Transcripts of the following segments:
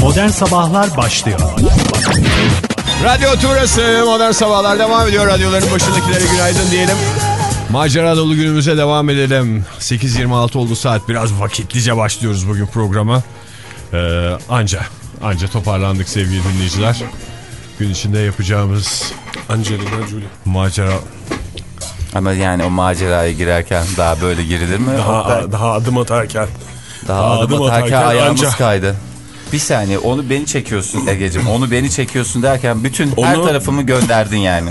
Modern Sabahlar başlıyor. Radyo Turası Modern Sabahlar devam ediyor. Radyoların başındakilere günaydın diyelim. Macera dolu günümüze devam edelim. 8.26 oldu saat. Biraz vakitlice başlıyoruz bugün programa. Ee, anca, anca toparlandık sevgili dinleyiciler. Gün içinde yapacağımız Angelina Jolie. macera... Ama yani o maceraya girerken daha böyle girilir mi? Daha, Oktay? daha adım atarken. Daha daha adım adım atarken atarken ayağımız anca. kaydı. Bir saniye onu beni çekiyorsun Ege'cim. Onu beni çekiyorsun derken bütün her Onu- tarafımı gönderdin yani.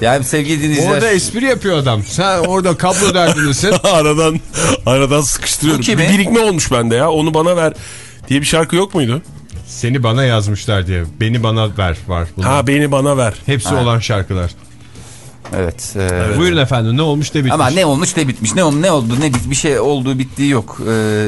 Yani sevgili dinleyiciler. Orada espri yapıyor adam. Sen orada kablo derdindesin. aradan aradan sıkıştırıyorum. Bir birikme olmuş bende ya. Onu bana ver diye bir şarkı yok muydu? Seni bana yazmışlar diye. Beni bana ver var. Bunlar. Ha beni bana ver. Hepsi Ha. olan şarkılar. Evet. e, Buyurun efendim ne olmuş ne bitmiş. Ama ne olmuş ne bitmiş. Ne, ol- ne oldu ne bit bir şey olduğu bittiği yok. Ee,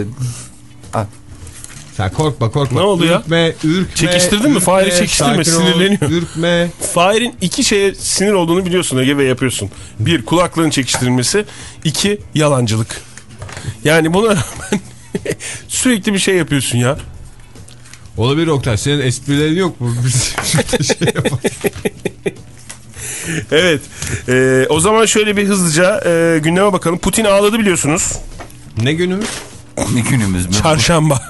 Sen korkma korkma. Ne oldu ya? Ürkme, ürkme. Çekiştirdin mi? Fahri çekiştirme, sinirleniyor. Ürkme. Fahir'in iki şeye sinir olduğunu biliyorsun Ege ve yapıyorsun. Bir kulaklığın çekiştirilmesi. iki yalancılık. Yani buna rağmen sürekli bir şey yapıyorsun ya. Olabilir Oktay. Senin esprilerin yok mu? Biz şey yapalım. Evet. e, o zaman şöyle bir hızlıca e, gündeme bakalım. Putin ağladı biliyorsunuz. Ne günümüz? ne günümüz mü? Çarşamba.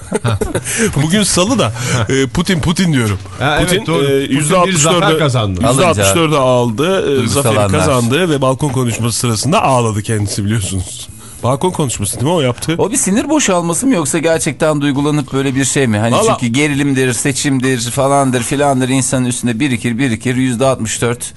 Bugün salı da e, Putin Putin diyorum. Ha, evet, Putin doğru. e, Putin bir zafer kazandı. %64'ü aldı. E, zaferi kazandı ve balkon konuşması sırasında ağladı kendisi biliyorsunuz. Balkon konuşması değil mi o yaptı? O bir sinir boşalması mı yoksa gerçekten duygulanıp böyle bir şey mi? Hani Vallahi- çünkü gerilimdir, seçimdir falandır filandır insanın üstünde birikir birikir yüzde 64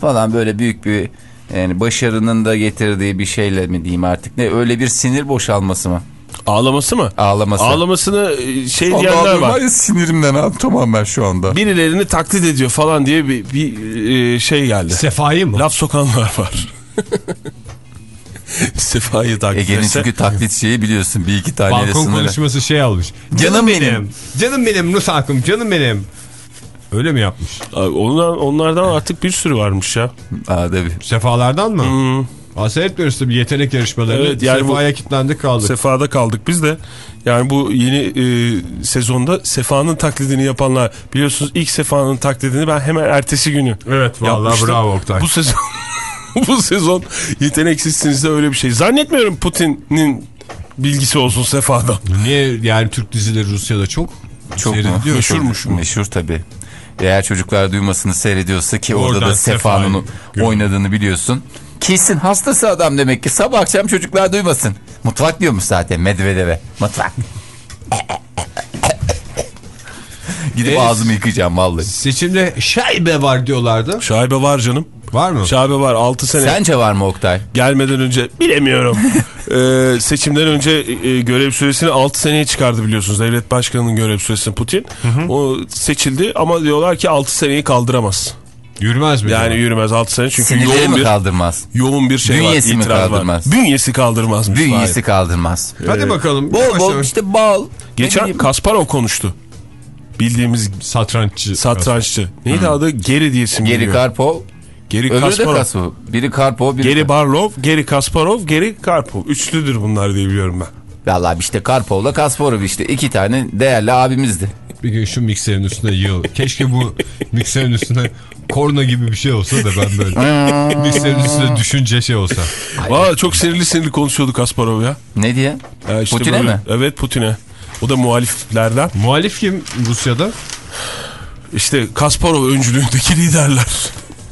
falan böyle büyük bir yani başarının da getirdiği bir şeyle mi diyeyim artık ne öyle bir sinir boşalması mı? Ağlaması mı? Ağlaması. Ağlamasını e, şey diyenler var. sinirimden abi tamamen şu anda. Birilerini taklit ediyor falan diye bir, bir e, şey geldi. Sefai mı? Laf sokanlar var. Sefa'yı taklit Ege'nin etse. çünkü taklit şeyi biliyorsun bir iki taneyle Balkon konuşması şey almış. Canım benim. Canım benim Rus halkım canım benim. Öyle mi yapmış? Abi Ondan, onlardan artık bir sürü varmış ya. Aa, tabii. Sefalardan mı? Hmm. Aa, seyretmiyoruz tabii yetenek yarışmalarını. Evet, yani Sefaya kilitlendik kaldık. Sefa'da kaldık biz de. Yani bu yeni e, sezonda Sefa'nın taklidini yapanlar biliyorsunuz ilk Sefa'nın taklidini ben hemen ertesi günü Evet vallahi yapmıştım. bravo Oktay. Bu sezon bu sezon yeteneksizsiniz de öyle bir şey. Zannetmiyorum Putin'in bilgisi olsun Sefa'dan. Niye yani Türk dizileri Rusya'da çok Çok mu? Meşhurmuş mu? Meşhur tabii. Eğer çocuklar duymasını seyrediyorsa ki orada Oradan da Sefa'nın görüyor. oynadığını biliyorsun. Kesin hastası adam demek ki sabah akşam çocuklar duymasın. Mutfak diyormuş zaten Medvedev'e. Mutfak. Gidip E, ağzımı yıkayacağım vallahi. Seçimde şaibe var diyorlardı. Şaibe var canım. Var mı? Şaibe var 6 sene Sence var mı Oktay? gelmeden önce bilemiyorum. ee, seçimden önce e, görev süresini 6 seneye çıkardı biliyorsunuz. Devlet başkanının görev süresini Putin. O seçildi ama diyorlar ki 6 seneyi kaldıramaz. Yürümez mi? Yani yürümez 6 sene çünkü Sinirleri yoğun bir kaldırmaz? yoğun bir şey Bünyesi var. mi itiraz kaldırmaz? Var. Bünyesi kaldırmazmış. Bünyesi Hayır. kaldırmaz. Hadi bakalım. Bol bol işte bal. Geçen. Kasparov konuştu. Bildiğimiz Satranççı. satranççı. Neydi adı? Geri diye isim Geri. Karpov. Geri Öbürü Kasparov. Kasparov. Biri Karpov biri Geri Barlov, Geri Kasparov, Geri Karpov. Üçlüdür bunlar diye biliyorum ben. Vallahi işte Karpov'la Kasparov işte iki tane değerli abimizdi. Bir gün şu mikserin üstüne yığıl. Keşke bu mikserin üstüne korna gibi bir şey olsa da ben böyle mikserin üstüne düşünce şey olsa. Valla çok sinirli sinirli konuşuyordu Kasparov ya. Ne diye? Ya işte Putin'e böyle- mi? Evet Putin'e. O da muhaliflerden. Muhalif kim Rusya'da? İşte Kasparov öncülüğündeki liderler.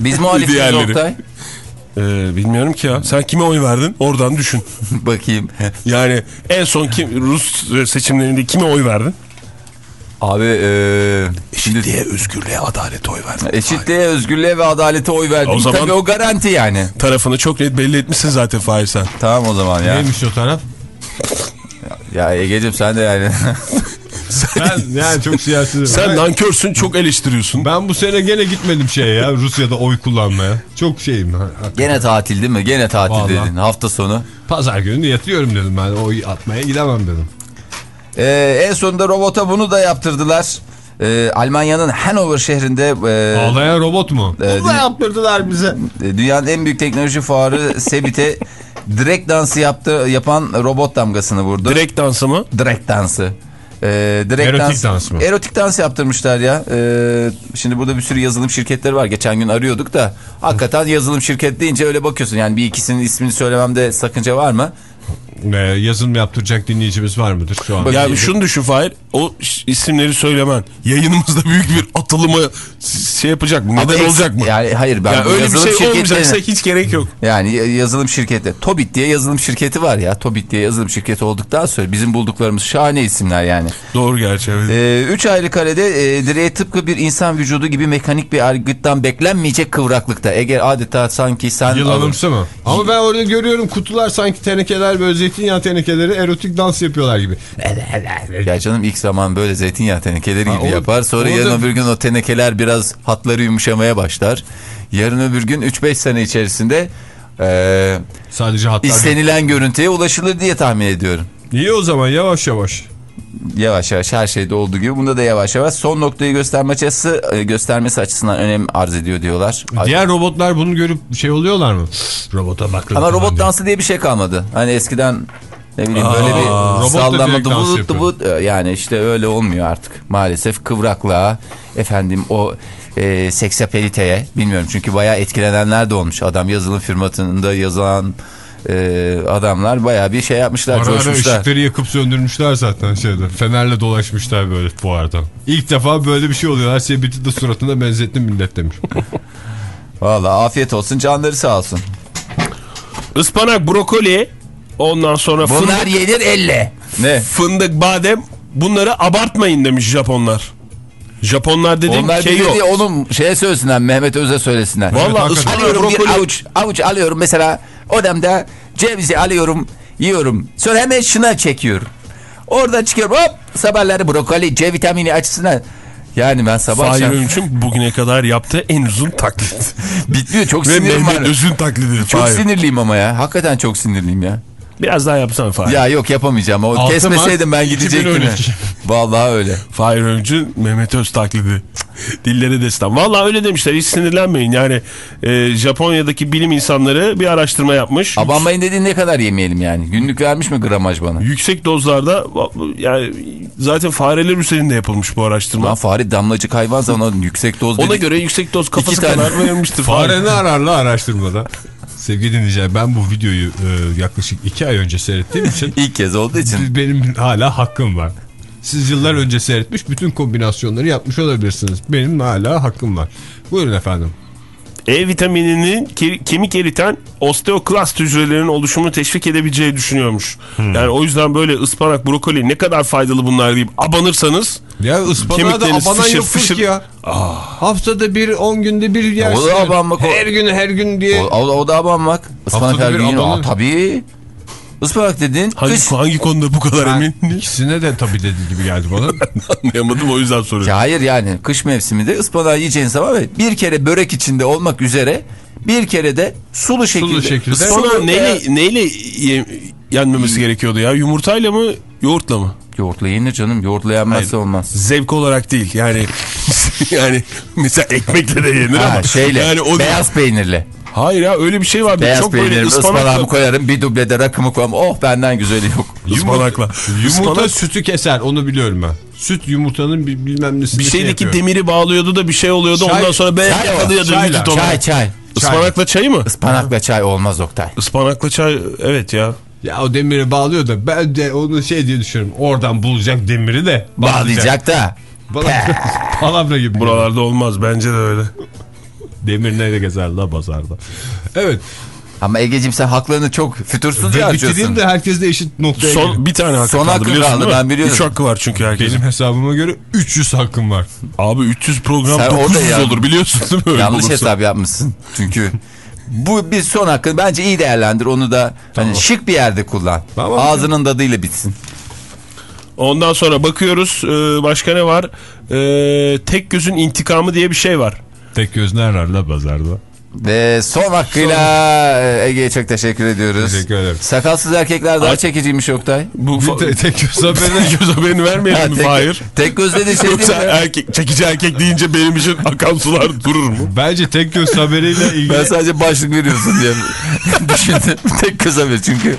Biz muhalifiz. Oktay. Ee, bilmiyorum ki ya. Sen kime oy verdin? Oradan düşün. Bakayım. Yani en son kim Rus seçimlerinde kime oy verdin? Abi eee şimdi Eşitliğe, özgürlüğe, adalete oy verdin. eşitliğe, özgürlüğe ve adalete oy verdim. O zaman- Tabii o garanti yani. Tarafını çok net belli etmişsin zaten Fahir sen. Tamam o zaman ya. Neymiş o taraf? Ya Ege'cim sen de yani. Ben yani çok siyasi. Sen ben, nankörsün çok eleştiriyorsun. ben bu sene gene gitmedim şeye ya Rusya'da oy kullanmaya. Çok şeyim. ha. Gene tatil değil mi? Gene tatil Vallahi. dedin. Hafta sonu. Pazar günü yatıyorum dedim ben oy atmaya gidemem dedim. Ee, en sonunda robota bunu da yaptırdılar. Ee, Almanya'nın Hanover şehrinde e, Ağlayan robot mu? Ee, Bunu da yaptırdılar bize. e, dünyanın en büyük teknoloji fuarı Sebit'e direkt dansı yaptı, yapan robot damgasını vurdu. Direkt dansı mı? Direkt dansı. Ee, direkt Erotik dans mı? Erotik dans yaptırmışlar ya. Ee, şimdi burada bir sürü yazılım şirketleri var. Geçen gün arıyorduk da hakikaten yazılım şirket deyince öyle bakıyorsun. Yani bir ikisinin ismini söylememde sakınca var mı? Ee, yazılım yaptıracak dinleyicimiz var mıdır şu an? Ya şunu düşün Fahir. O isimleri söylemen yayınımızda büyük bir atılımı s- şey yapacak mı? Neden olacak mı? Yani hayır ben Yani öyle bir şey şirketlerine- olmayacaksa hiç gerek yok. Yani yazılım şirketi. Tobit diye yazılım şirketi var ya. Tobit diye yazılım şirketi olduktan sonra bizim bulduklarımız şahane isimler yani. Doğru gerçi evet. Ee, üç ayrı karede e, direğe tıpkı bir insan vücudu gibi mekanik bir aygıttan beklenmeyecek kıvraklıkta. Eğer adeta sanki sen... Yılanımsı mı? Ama ben orada görüyorum kutular sanki tenekeler böyle zeytinyağı tenekeleri erotik dans yapıyorlar gibi. Ya canım ilk zaman böyle zeytinyağı tenekeleri gibi Ha, o- yapar. Sonra yarın da- öbür gün o tenekeler biraz hatları yumuşamaya başlar. Yarın öbür gün 3-5 sene içerisinde e, Sadece hatlar. istenilen görüntüye ulaşılır diye tahmin ediyorum. İyi o zaman yavaş yavaş. Yavaş yavaş her şeyde olduğu gibi bunda da yavaş yavaş son noktayı gösterme açısı, e, göstermesi açısından önem arz ediyor diyorlar. Diğer robotlar bunu görüp şey oluyorlar mı? Robota bak. Ama robot dansı diye bir şey kalmadı. Hani eskiden ne bileyim böyle bir sallama dıvıt e, yani işte öyle olmuyor artık. Maalesef kıvraklığa efendim o e, seksapeliteye bilmiyorum çünkü bayağı etkilenenler de olmuş. Adam yazılım firmasında yazılan e, adamlar bayağı bir şey yapmışlar, Ara ara ışıkları yakıp söndürmüşler zaten şeyde. Fenerle dolaşmışlar böyle fuardan. İlk defa böyle bir şey oluyor. Her şey bitti de suratına benzettim millet demiş. Valla afiyet olsun canları sağ olsun. Ispanak, brokoli, ondan sonra Bunlar fındık, yenir elle. Ne? fındık, badem bunları abartmayın demiş Japonlar. Japonlar dediğim Onlar şey yok. onun şeye söylesinler Mehmet Öz'e söylesinler. Vallahi hakikaten. ıspanak, brokoli avuç avuç alıyorum mesela odamda cevizi alıyorum yiyorum sonra hemen şına çekiyorum. Oradan çıkıyorum hop sabahları brokoli C vitamini açısından yani ben sabah Fahir akşam Öğünç'ün bugüne kadar yaptığı en uzun taklit. bitmiyor çok Ve sinirim Mehmet. Öz'ün taklidi. Çok Fahir. sinirliyim ama ya hakikaten çok sinirliyim ya. Biraz daha yapsana Fahir. Ya yok yapamayacağım o Altı kesmeseydim Mart ben gidecektim. 2012. Vallahi öyle. Fahir Öğüncü Mehmet Öz taklidi. Dilleri destan. Valla öyle demişler hiç sinirlenmeyin. Yani e, Japonya'daki bilim insanları bir araştırma yapmış. Abanmayın dediğin ne kadar yemeyelim yani? Günlük vermiş mi gramaj bana? Yüksek dozlarda yani zaten fareler üzerinde yapılmış bu araştırma. Lan fare damlacık hayvan zaman yüksek doz Ona dedik. göre yüksek doz kafası kadar verilmiştir. Fare. Fare ne ararlı araştırmada? Sevgili dinleyiciler ben bu videoyu e, yaklaşık iki ay önce seyrettiğim için İlk kez olduğu için. benim hala hakkım var. Siz yıllar önce seyretmiş bütün kombinasyonları yapmış olabilirsiniz. Benim hala hakkım var. Buyurun efendim. E vitamininin ke- kemik eriten osteoklast hücrelerinin oluşumunu teşvik edebileceği düşünüyormuş. Hmm. Yani o yüzden böyle ıspanak, brokoli ne kadar faydalı bunlar deyip abanırsanız Ya ıspanağa da abanan fışır fışır. ya. Haftada bir, on günde bir yersin. O da abanmak o. Her gün her gün diye. O, o, o da abanmak. Ispanak Haftada her gün. Aa, Tabii. Ispanak dedin. hangi, Kış. hangi konuda bu kadar Ben emin ikisine de tabii dediği gibi geldi bana. anlayamadım o yüzden soruyorum. Ya hayır yani kış mevsiminde ıspanağı yiyeceğin zaman bir kere börek içinde olmak üzere bir kere de sulu şekilde. şekilde. Ispanağı Sulu neyle, neyle ye- yenmemesi gerekiyordu ya? Yumurtayla mı, yoğurtla mı? Yoğurtla yenir canım. Yoğurtla yenmezse olmaz. Zevk olarak değil yani yani mesela ekmekle de yenir Ha, ama şeyle yani o beyaz peynirle. Hayır ya öyle bir şey vardı Beyaz çok böyle peynirimi ıspanakla ıspanağımı koyarım bir dublede rakımı koyarım. Oh benden güzeli yok. ıspanakla Yumurta Ispanak- sütü keser onu biliyorum ben. Süt yumurtanın bir, bilmem nesini bir şey şeydeki yapıyor. demiri bağlıyordu da bir şey oluyordu Çay- ondan sonra beyaz çay o, yakalıyordu onu. Çay çay. Ispanakla çay mı? Ispanakla çay olmaz Oktay. Ispanakla çay evet ya. Ya o demiri bağlıyor da ben de onu şey diye düşünüyorum. Oradan bulacak demiri de Bağlayacak da. Bana palavra gibi. Buralarda olmaz bence de öyle. Demir nerede gezer la pazarda. Evet. Ama Ege'cim sen haklarını çok fütursuzca Ve harcıyorsun. bitireyim de herkes de eşit noktaya geliyor. Son bir tane hakkı Son kaldı hakkı biliyorsun kaldı, ben biliyorum. Üç hakkı var çünkü herkesin. Benim hesabıma göre 300 hakkım var. Abi 300 program Sen orada 900 ya- olur biliyorsun değil mi? Öyle Yanlış olursa. hesap yapmışsın. Çünkü bu bir son hakkın bence iyi değerlendir. Onu da hani şık bir yerde kullan. Tamam. Ağzının tadıyla bitsin. Ondan sonra bakıyoruz başka ne var? Tek gözün intikamı diye bir şey var. Tek göz ne arar la pazarda? Ve son hakkıyla Ege'ye çok teşekkür ediyoruz. Teşekkür ederim. Sakalsız erkekler daha Ay- çekiciymiş Oktay. Bu Bir te- tek göz haberine göz haberini vermeyelim Ha, mi tek, Fahir? tek gözle de şey Yoksa değil mi? erkek, çekici erkek deyince benim için akan sular durur mu? Bence tek göz haberiyle ilgili Ben sadece başlık veriyorsun diye düşündüm. tek göz haber çünkü.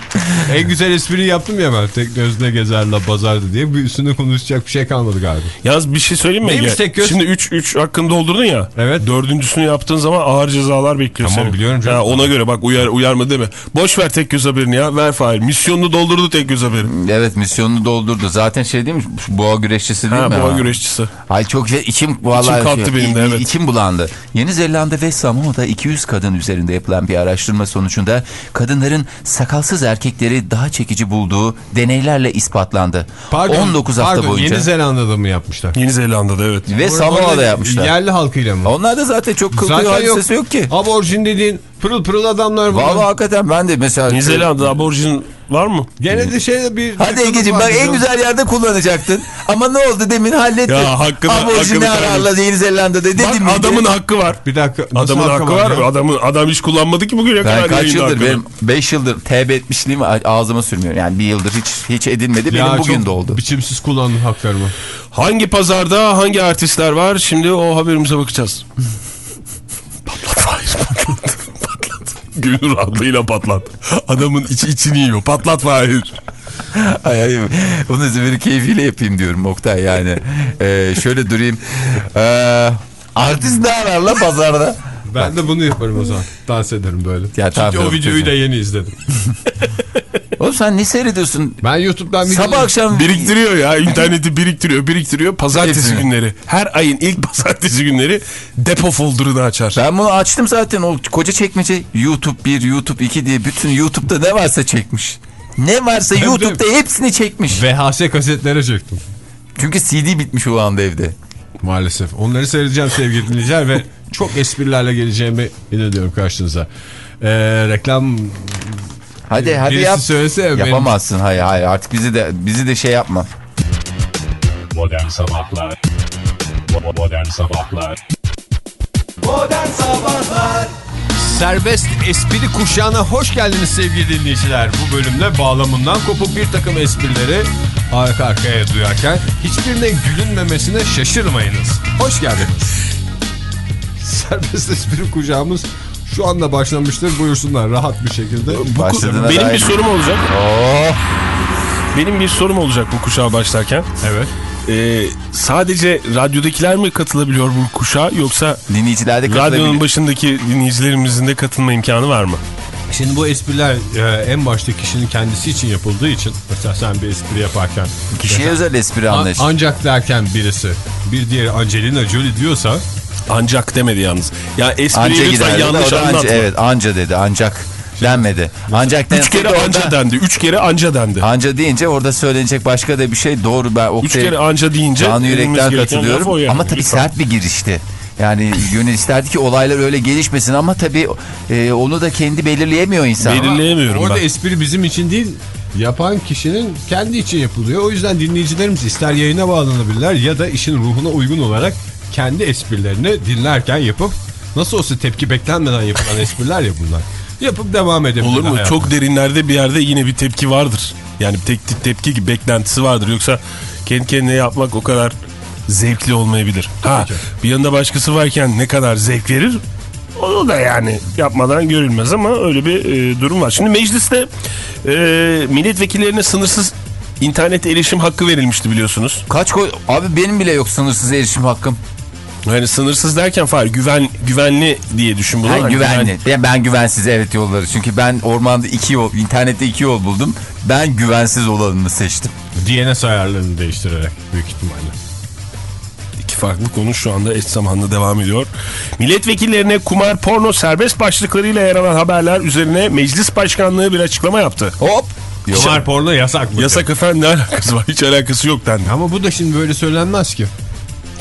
en güzel espriyi yaptım ya ben. Tek gözle gezerle pazardı diye. Bir üstünde konuşacak bir şey kalmadı galiba. Yalnız bir şey söyleyeyim mi? Neymiş tek göz? Şimdi 3 3 hakkını doldurdun ya. Evet. Dördüncüsünü yaptığın zaman ağır cezalar bekliyor Tamam, seni. biliyorum canım. Ha, ona göre bak uyar uyarma deme. Boş ver tek göz haberini ya. Ver Fahir. Misyonunu doldurdu tek göz haberi. Evet misyonunu doldurdu. Zaten şey değil mi? Boğa güreşçisi değil Ha mi? boğa Ha. güreşçisi. Ay çok güzel. İçim vallahi kalktı şey, benim de, evet. içim bulandı. Yeni Zelanda ve Samoa'da 200 kadın üzerinde yapılan bir araştırma sonucunda kadınların sakalsız erkekleri daha çekici bulduğu deneylerle ispatlandı. 19 hafta pardon, boyunca. Yeni Zelanda'da mı yapmışlar? Yeni Zelanda'da evet. Ve Samoa'da yapmışlar. Yerli halkıyla mı? Onlar da zaten çok kıl kıyı hadisesi yok. ki. Aborjin dediğin pırıl pırıl adamlar bunlar. Vallahi hakikaten ben de mesela... Yeni Zelanda'da aborjin var mı? Gene de şey bir... Hadi Ege'ciğim bak en güzel yerde kullanacaktın. Ama ne oldu demin hallettin. Ya hakkını- Aborjini hakkını ararla Yeni Zelanda'da dedim Bak miydi? adamın hakkı var. Bir dakika. nasıl Adamın hakkı var. ya? Adamın adam hiç kullanmadı ki bugüne kadar. Ben kaç yıldır hakkını. benim 5 yıldır tevbe etmişliğimi ağzıma sürmüyorum. Yani bir yıldır hiç hiç edinmedi. Benim Ya bugün de oldu. biçimsiz kullandın haklarımı. Hangi pazarda hangi artistler var? Şimdi o haberimize bakacağız. Patlat Fahir patlat. patlat. Gönül rahatlığıyla patlat. Adamın içi içini yiyor. Patlat Fahir. Ay, ay, bunu bir keyfiyle yapayım diyorum Oktay yani. Ee, şöyle durayım. Ee, artist ne ararla pazarda? Ben de bunu yaparım o zaman. Dans ederim böyle. Ya, Çünkü o videoyu da yeni izledim. Oğlum sen ne seyrediyorsun? Ben YouTube'dan bir Sabah akşam Biriktiriyor ya. interneti biriktiriyor. Biriktiriyor. Pazartesi Hepsini. günleri. Her ayın ilk pazartesi günleri depo folder'ını açar. Ben bunu açtım zaten o koca çekmece YouTube 1, YouTube 2 diye bütün YouTube'da ne varsa çekmiş. Ne varsa Tabii, YouTube'da hepsini çekmiş. VHS kasetlere çektim. Çünkü CD bitmiş o anda evde. Maalesef. Onları seyredeceğim sevgili dinleyiciler ve çok esprilerle geleceğimi inanıyorum karşınıza. Ee, reklam Hadi hadi birisi yap. söylese benim- Yapamazsın hayır hayır artık bizi de bizi de şey yapma. Modern Sabahlar Bo- Modern Sabahlar Serbest espri kuşağına hoş geldiniz sevgili dinleyiciler. Bu bölümde bağlamından kopuk bir takım esprileri arka arkaya duyarken hiçbirine gülünmemesine şaşırmayınız. Hoş geldiniz. Serbest espri kuşağımız şu anda başlamıştır. Buyursunlar rahat bir şekilde. Başladığına Benim dair- bir sorum olacak. Oh, Benim bir sorum olacak bu kuşağa başlarken. Evet. Ee, sadece radyodakiler mi katılabiliyor bu kuşağa yoksa dinleyiciler de radyonun katılabilir. başındaki dinleyicilerimizin de katılma imkanı var mı? Şimdi bu espriler e, en başta kişinin kendisi için yapıldığı için mesela sen bir espri yaparken Kişiye özel espri An- anlayışı. ancak derken birisi bir diğeri Angelina Jolie diyorsa Ancak demedi yalnız. Ya espriyi Anca lütfen yanlış da anca, anlatma. evet anca dedi ancak denmedi. Ancak Üç kere orada- anca dendi. Üç kere anca dendi. Anca deyince orada söylenecek başka da bir şey doğru ben Üç Oktay kere anca deyince canı yürekten katılıyorum yani. ama tabii Lütfen. sert bir girişti. Yani gönül isterdi ki olaylar öyle gelişmesin ama tabii e, onu da kendi belirleyemiyor insan. Belir- Belirleyemiyorum orada ben. espri bizim için değil yapan kişinin kendi için yapılıyor. O yüzden dinleyicilerimiz ister yayına bağlanabilirler ya da işin ruhuna uygun olarak kendi esprilerini dinlerken yapıp nasıl olsa tepki beklenmeden yapılan espriler ya bunlar. Yapıp devam edebilirler. Olur mu? hayatına. Çok derinlerde bir yerde yine bir tepki vardır. Yani tek tepki gibi beklentisi vardır. Yoksa kendi kendine yapmak o kadar zevkli olmayabilir. Ha, bir yanında başkası varken ne kadar zevk verir o da yani yapmadan görülmez ama öyle bir e, durum var. Şimdi mecliste e, milletvekillerine sınırsız internet erişim hakkı verilmişti biliyorsunuz. Kaç koy abi benim bile yok sınırsız erişim hakkım. Yani sınırsız derken far güven güvenli diye düşün bunu. Ben Hani güvenli. Ben, ben güvensiz evet yolları. Çünkü ben ormanda iki yol, internette iki yol buldum. Ben güvensiz olanını seçtim. DNS ayarlarını değiştirerek büyük ihtimalle. İki farklı konu şu anda eş zamanlı devam ediyor. Milletvekillerine kumar porno serbest başlıklarıyla yer alan haberler üzerine meclis başkanlığı bir açıklama yaptı. Hop. Kumar porno yasak mı? Yasak efendim ne alakası var? Hiç alakası yok dendi. Ama bu da şimdi böyle söylenmez ki.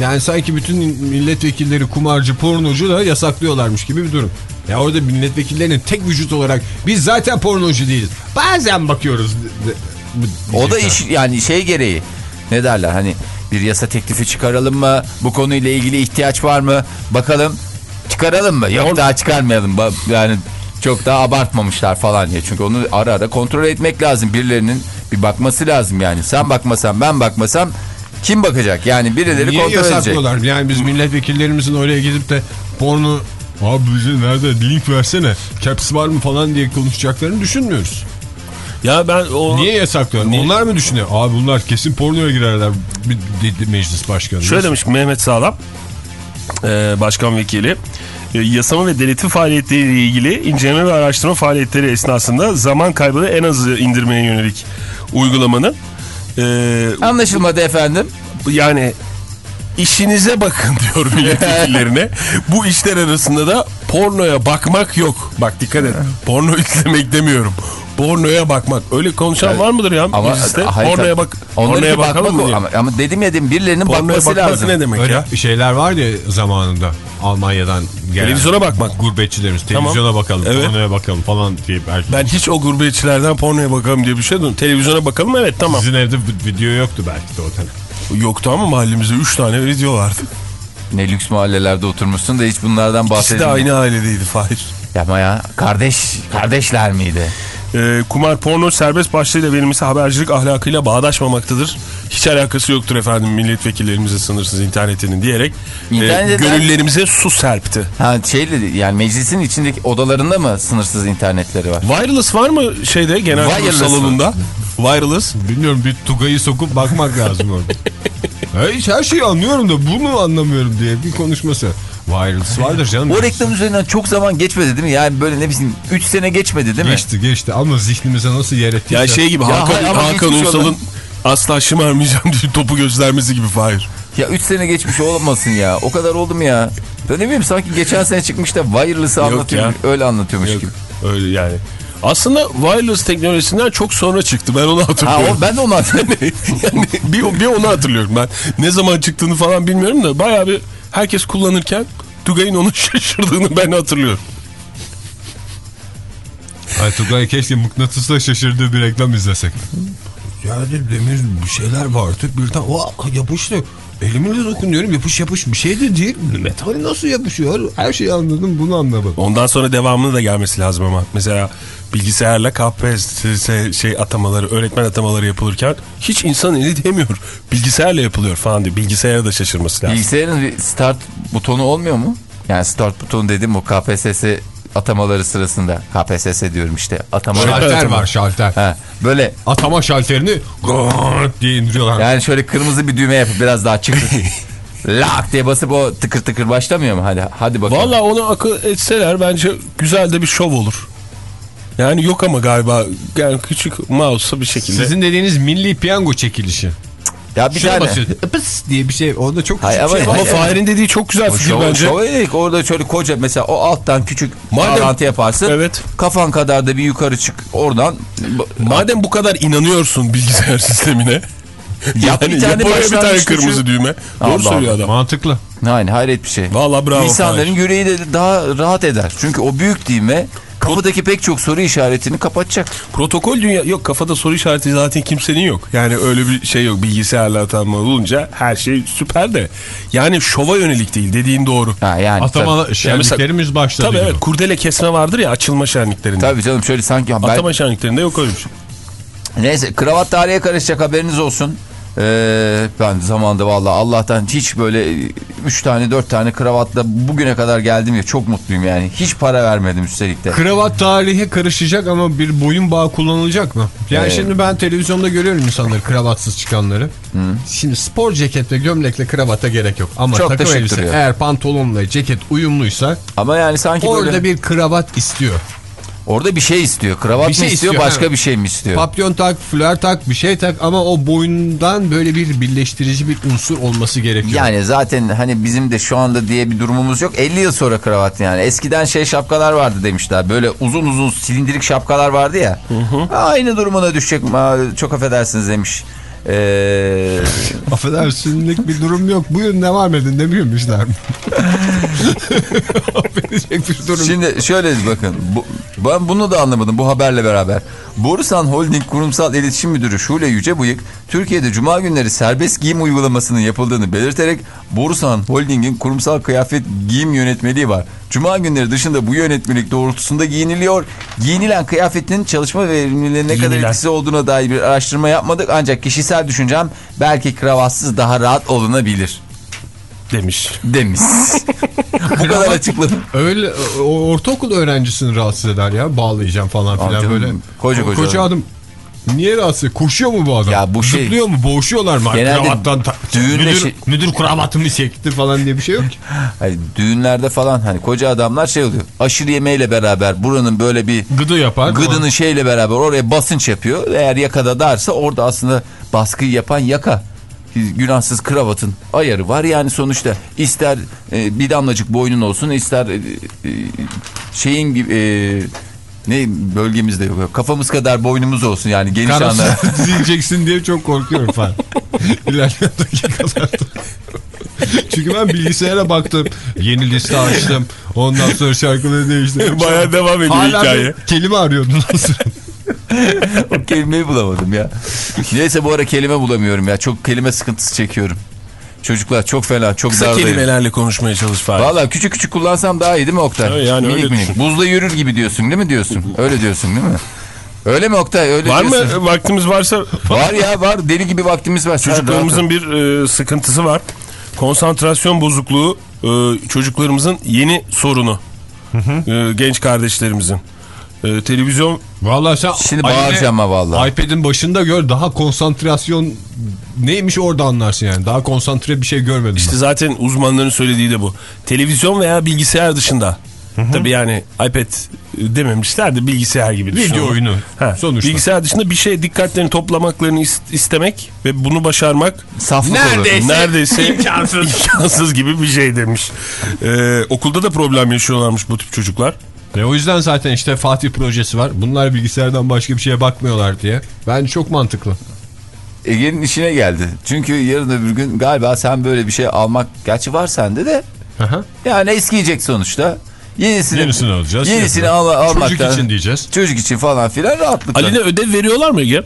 Yani sanki bütün milletvekilleri kumarcı, pornocu da yasaklıyorlarmış gibi bir durum. Ya orada milletvekillerinin tek vücut olarak biz zaten pornocu değiliz. Bazen bakıyoruz. O da iş yani şey gereği. Ne derler hani bir yasa teklifi çıkaralım mı? Bu konuyla ilgili ihtiyaç var mı? Bakalım. çıkaralım mı? Yok daha çıkarmayalım. Yani çok daha abartmamışlar falan diye. Çünkü onu ara ara kontrol etmek lazım. Birilerinin bir bakması lazım yani. Sen bakmasan ben bakmasam kim bakacak? Yani birileri Niye kontrol edecek. yasaklıyorlar? Yani biz milletvekillerimizin oraya gidip de porno abi bize nerede link versene caps var mı falan diye konuşacaklarını düşünmüyoruz. Ya ben o... Niye yasaklıyorlar? Niye? Onlar mı düşünüyor? Abi bunlar kesin pornoya girerler dedi meclis başkanı. Şöyle demiş Mehmet Sağlam, e, başkan vekili. E, yasama ve denetim faaliyetleriyle ilgili inceleme ve araştırma faaliyetleri esnasında zaman kaybını en az indirmeye yönelik uygulamanın e, Anlaşılmadı efendim. yani işinize bakın diyor milletvekillerine. Bu işler arasında da pornoya bakmak yok. Bak dikkat et. Porno izlemek demiyorum. Pornoya bakmak. Öyle konuşan var mıdır ya? Ama hayır, pornoya tabii. bak. Bakmak bakalım mı. Ama, ama dedim ya dedim birilerinin Pornoya bakması lazım. ne demek Öyle ya? şeyler var ya zamanında Almanya'dan gelen Televizyona bakmak. gurbetçilerimiz Tamam. televizyona bakalım Evet. pornoya bakalım falan diye belki. Ben hiç o gurbetçilerden pornoya bakalım diye bir şey duydum. Televizyona bakalım evet tamam. Sizin evde vi- video yoktu belki de o dönem. Yoktu ama mahallemizde 3 tane video vardı. Ne lüks mahallelerde oturmuşsun da hiç bunlardan İkisi de bahsedilmiyor. aynı ailedeydi Fahir. Yapma ya. Kardeş, kardeşler miydi? Ee, kumar porno serbest başlığıyla verilmesi habercilik ahlakıyla bağdaşmamaktadır. Hiç alakası yoktur efendim milletvekillerimize sınırsız internetinin diyerek e, İnternetten- gönüllerimize su serpti. Ha şeyle yani meclisin içindeki odalarında mı sınırsız internetleri var? Wireless var mı şeyde genel Wireless salonunda? Wireless. Bilmiyorum bir Tugay'ı sokup bakmak lazım orada. Ha, hiç her şeyi anlıyorum da bunu anlamıyorum diye bir konuşması. Wireless vardır canım. O reklam üzerinden çok zaman geçmedi değil mi? Yani böyle ne bileyim 3 sene geçmedi değil mi? Geçti geçti ama zihnimize nasıl yer ettiyse. Ya şey gibi Ya Hakan, Hakan Ünsal'ın asla şımarmayacağım diye topu göstermesi gibi Fahir. Ya 3 sene geçmiş olmasın ya. O kadar oldu mu ya? Ben ne bileyim sanki geçen sene çıkmış da wireless'ı anlatıyor. Öyle anlatıyormuş Yok, gibi. öyle yani. Aslında wireless teknolojisinden çok sonra çıktı. Ben onu Ha hatırlıyorum. o, ben de onu hatırlıyorum. yani bir, bir onu hatırlıyorum ben. Ne zaman çıktığını falan bilmiyorum da bayağı bir herkes kullanırken Tugay'ın onu şaşırdığını ben hatırlıyorum. Ay Tugay keşke mıknatısla şaşırdığı bir reklam izlesek. Yani demir bir şeyler vardı birden o yapıştı. Elimle dokunuyorum yapış yapış bir şey de değil. Metal nasıl yapışıyor? Her şeyi anladım bunu anlamadım. Ondan sonra devamını da gelmesi lazım ama. Mesela bilgisayarla KPSS şey atamaları, öğretmen atamaları yapılırken hiç insan eli demiyor. Bilgisayarla yapılıyor falan diye. Bilgisayara da şaşırması lazım. Bilgisayarın start butonu olmuyor mu? Yani start butonu dedim o KPSS atamaları sırasında. KPSS diyorum işte. Atamaları. Şalter var şalter. Ha, böyle Atama şalterini gırt diye indiriyorlar. yani şöyle kırmızı bir düğme yapıp biraz daha çıkıp lak diye basıp o tıkır tıkır başlamıyor mu? Hadi hadi bakalım. Valla onu akıl etseler bence güzel de bir şov olur. Yani yok ama galiba yani küçük mouse'a bir şekilde. Sizin dediğiniz milli piyango çekilişi. ya bir Şuna tane. basıyor. Pıs diye bir şey. Orada çok küçük Hayır, bir şey ama-. Ama Fahir'in dediği çok güzel O fikir şov, bence. şov değil, orada şöyle koca mesela o alttan küçük Madem- bağlantı yaparsın. Evet. Kafan kadar da bir yukarı çık oradan. Madem bu kadar inanıyorsun bilgisayar sistemine. Yap bir yani tane yap oraya bir tane kırmızı düğme. Allah Doğru söylüyor adam. Mantıklı. Yani hayret bir şey. Valla bravo İnsanların Fahir. yüreği de daha rahat eder. Çünkü o büyük düğme kafadaki pek çok soru işaretini kapatacak. Protokol dünya yok kafada soru işareti zaten kimsenin yok. Yani öyle bir şey yok bilgisayarla atanma olunca her şey süper de. Yani şova yönelik değil dediğin doğru. Ha yani Atama şenliklerimiz başladı. Tabii gibi. evet kurdele kesme vardır ya açılma şenliklerinde. tabii canım şöyle sanki ben, Atama şenliklerinde yok öyle bir şey. neyse kravat tarihe karışacak haberiniz olsun. Ee, ben zamanda vallahi Allah'tan hiç böyle 3 tane 4 tane kravatla bugüne kadar geldim ya çok mutluyum yani. Hiç para vermedim üstelik de. Kravat tarihe karışacak ama bir boyun bağı kullanılacak mı? Yani Evet. şimdi ben televizyonda görüyorum insanları kravatsız çıkanları. Şimdi spor ceket ve gömlekle kravata gerek yok. Ama Çok takım elbise duruyor. eğer pantolonla ceket uyumluysa Ama yani sanki orada böyle bir kravat istiyor. Orada bir şey istiyor. Kravat Bir şey mı istiyor, istiyor, başka bir şey mi istiyor? Papyon tak, flör tak, bir şey tak ama o boyundan böyle bir birleştirici bir unsur olması gerekiyor. Yani zaten hani bizim de şu anda diye bir durumumuz yok. 50 yıl sonra kravat yani. Eskiden şey şapkalar vardı demişler. Böyle uzun uzun silindirik şapkalar vardı ya. Aynı durumuna düşecek. Çok affedersiniz demiş. Ee, Affedersinlik bir durum yok. Buyurun devam edin demiyormuşlar. Affedecek bir durum. şimdi şöyle bakın. Bu, ben bunu da anlamadım bu haberle beraber. Borusan Holding Kurumsal İletişim Müdürü Şule Yücebıyık, Türkiye'de cuma günleri serbest giyim uygulamasının yapıldığını belirterek Borusan Holding'in kurumsal kıyafet giyim yönetmeliği var. Cuma günleri dışında bu yönetmelik doğrultusunda giyiniliyor. Giyinilen kıyafetin çalışma verimliliğine ne kadar etkisi olduğuna dair bir araştırma yapmadık. Ancak kişisel düşüncem belki kravatsız daha rahat olunabilir Demiş. demiş. bu kadar açıkladım. Öyle o, ortaokul öğrencisini rahatsız eder ya bağlayacağım falan filan canım, böyle. koca koca adam. adam. Niye rahatsız? Koşuyor mu bu adam? Ya bu şey- Zıplıyor mu? Boğuşuyorlar mı? Kravattan müdür, şey- müdür kravatımı çekti falan diye bir şey yok ki. Hani düğünlerde falan hani koca adamlar şey oluyor. Aşırı yemeğiyle beraber buranın böyle bir Gıdı yapar. gıdının şeyle beraber oraya basınç yapıyor. Eğer yakada darsa orada aslında baskıyı yapan yaka. Günahsız kravatın ayarı var yani sonuçta ister e, bir damlacık boynun olsun ister e, e, şeyin gibi e, ne bölgemizde yok kafamız kadar boynumuz olsun yani geniş anlar. Diyeceksin diye çok korkuyorum falan. İlerleyen dakikalarda. Çünkü ben bilgisayara baktım. Yeni liste açtım. Ondan sonra şarkıları değiştirdim. Baya devam ediyor Hala hikaye. kelime arıyordun aslında. o kelimeyi bulamadım ya. Neyse bu ara kelime bulamıyorum ya. Çok kelime sıkıntısı çekiyorum. Çocuklar çok fena, çok Kısa dardayım. kelimelerle konuşmaya çalış Fahir. Valla küçük küçük kullansam daha iyi değil mi Oktay? Evet, yani minik öyle minik. düşün. Buzla yürür gibi diyorsun değil mi diyorsun? Öyle diyorsun değil mi? Öyle mi Oktay? Öyle Var diyorsun. mı vaktimiz varsa Var ya var. Deli gibi vaktimiz var. Çocuklarımızın bir e, sıkıntısı var. Konsantrasyon bozukluğu e, çocuklarımızın yeni sorunu. E, genç kardeşlerimizin. E, televizyon Vallahi sen Şimdi bağıracağım ha vallahi. iPad'in başında gör daha konsantrasyon neymiş orada anlarsın yani. Daha konsantre bir şey görmedim. işte zaten uzmanların söylediği de bu. Televizyon veya bilgisayar dışında. Tabii yani iPad dememişler de bilgisayar gibi Video oyunu Ha, sonuçta. Bilgisayar dışında bir şey dikkatlerini toplamaklarını is- istemek ve bunu başarmak Saflık Neredeyse. olur. neredeyse imkansız. imkansız gibi bir şey demiş. Ee, okulda da problem yaşıyorlarmış bu tip çocuklar. Ve o yüzden zaten işte Fatih projesi var. Bunlar bilgisayardan başka bir şeye bakmıyorlar diye. Bence çok mantıklı. Ege'nin işine geldi. Çünkü yarın öbür gün galiba sen böyle bir şey almak gerçi var sende de Aha. yani eskiyecek sonuçta. Yenisini, Yenisini alacağız. Yenisini al, almaktan. Çocuk için diyeceğiz. Çocuk için falan filan rahatlıkla. Ali'ne ödev veriyorlar mı Ege?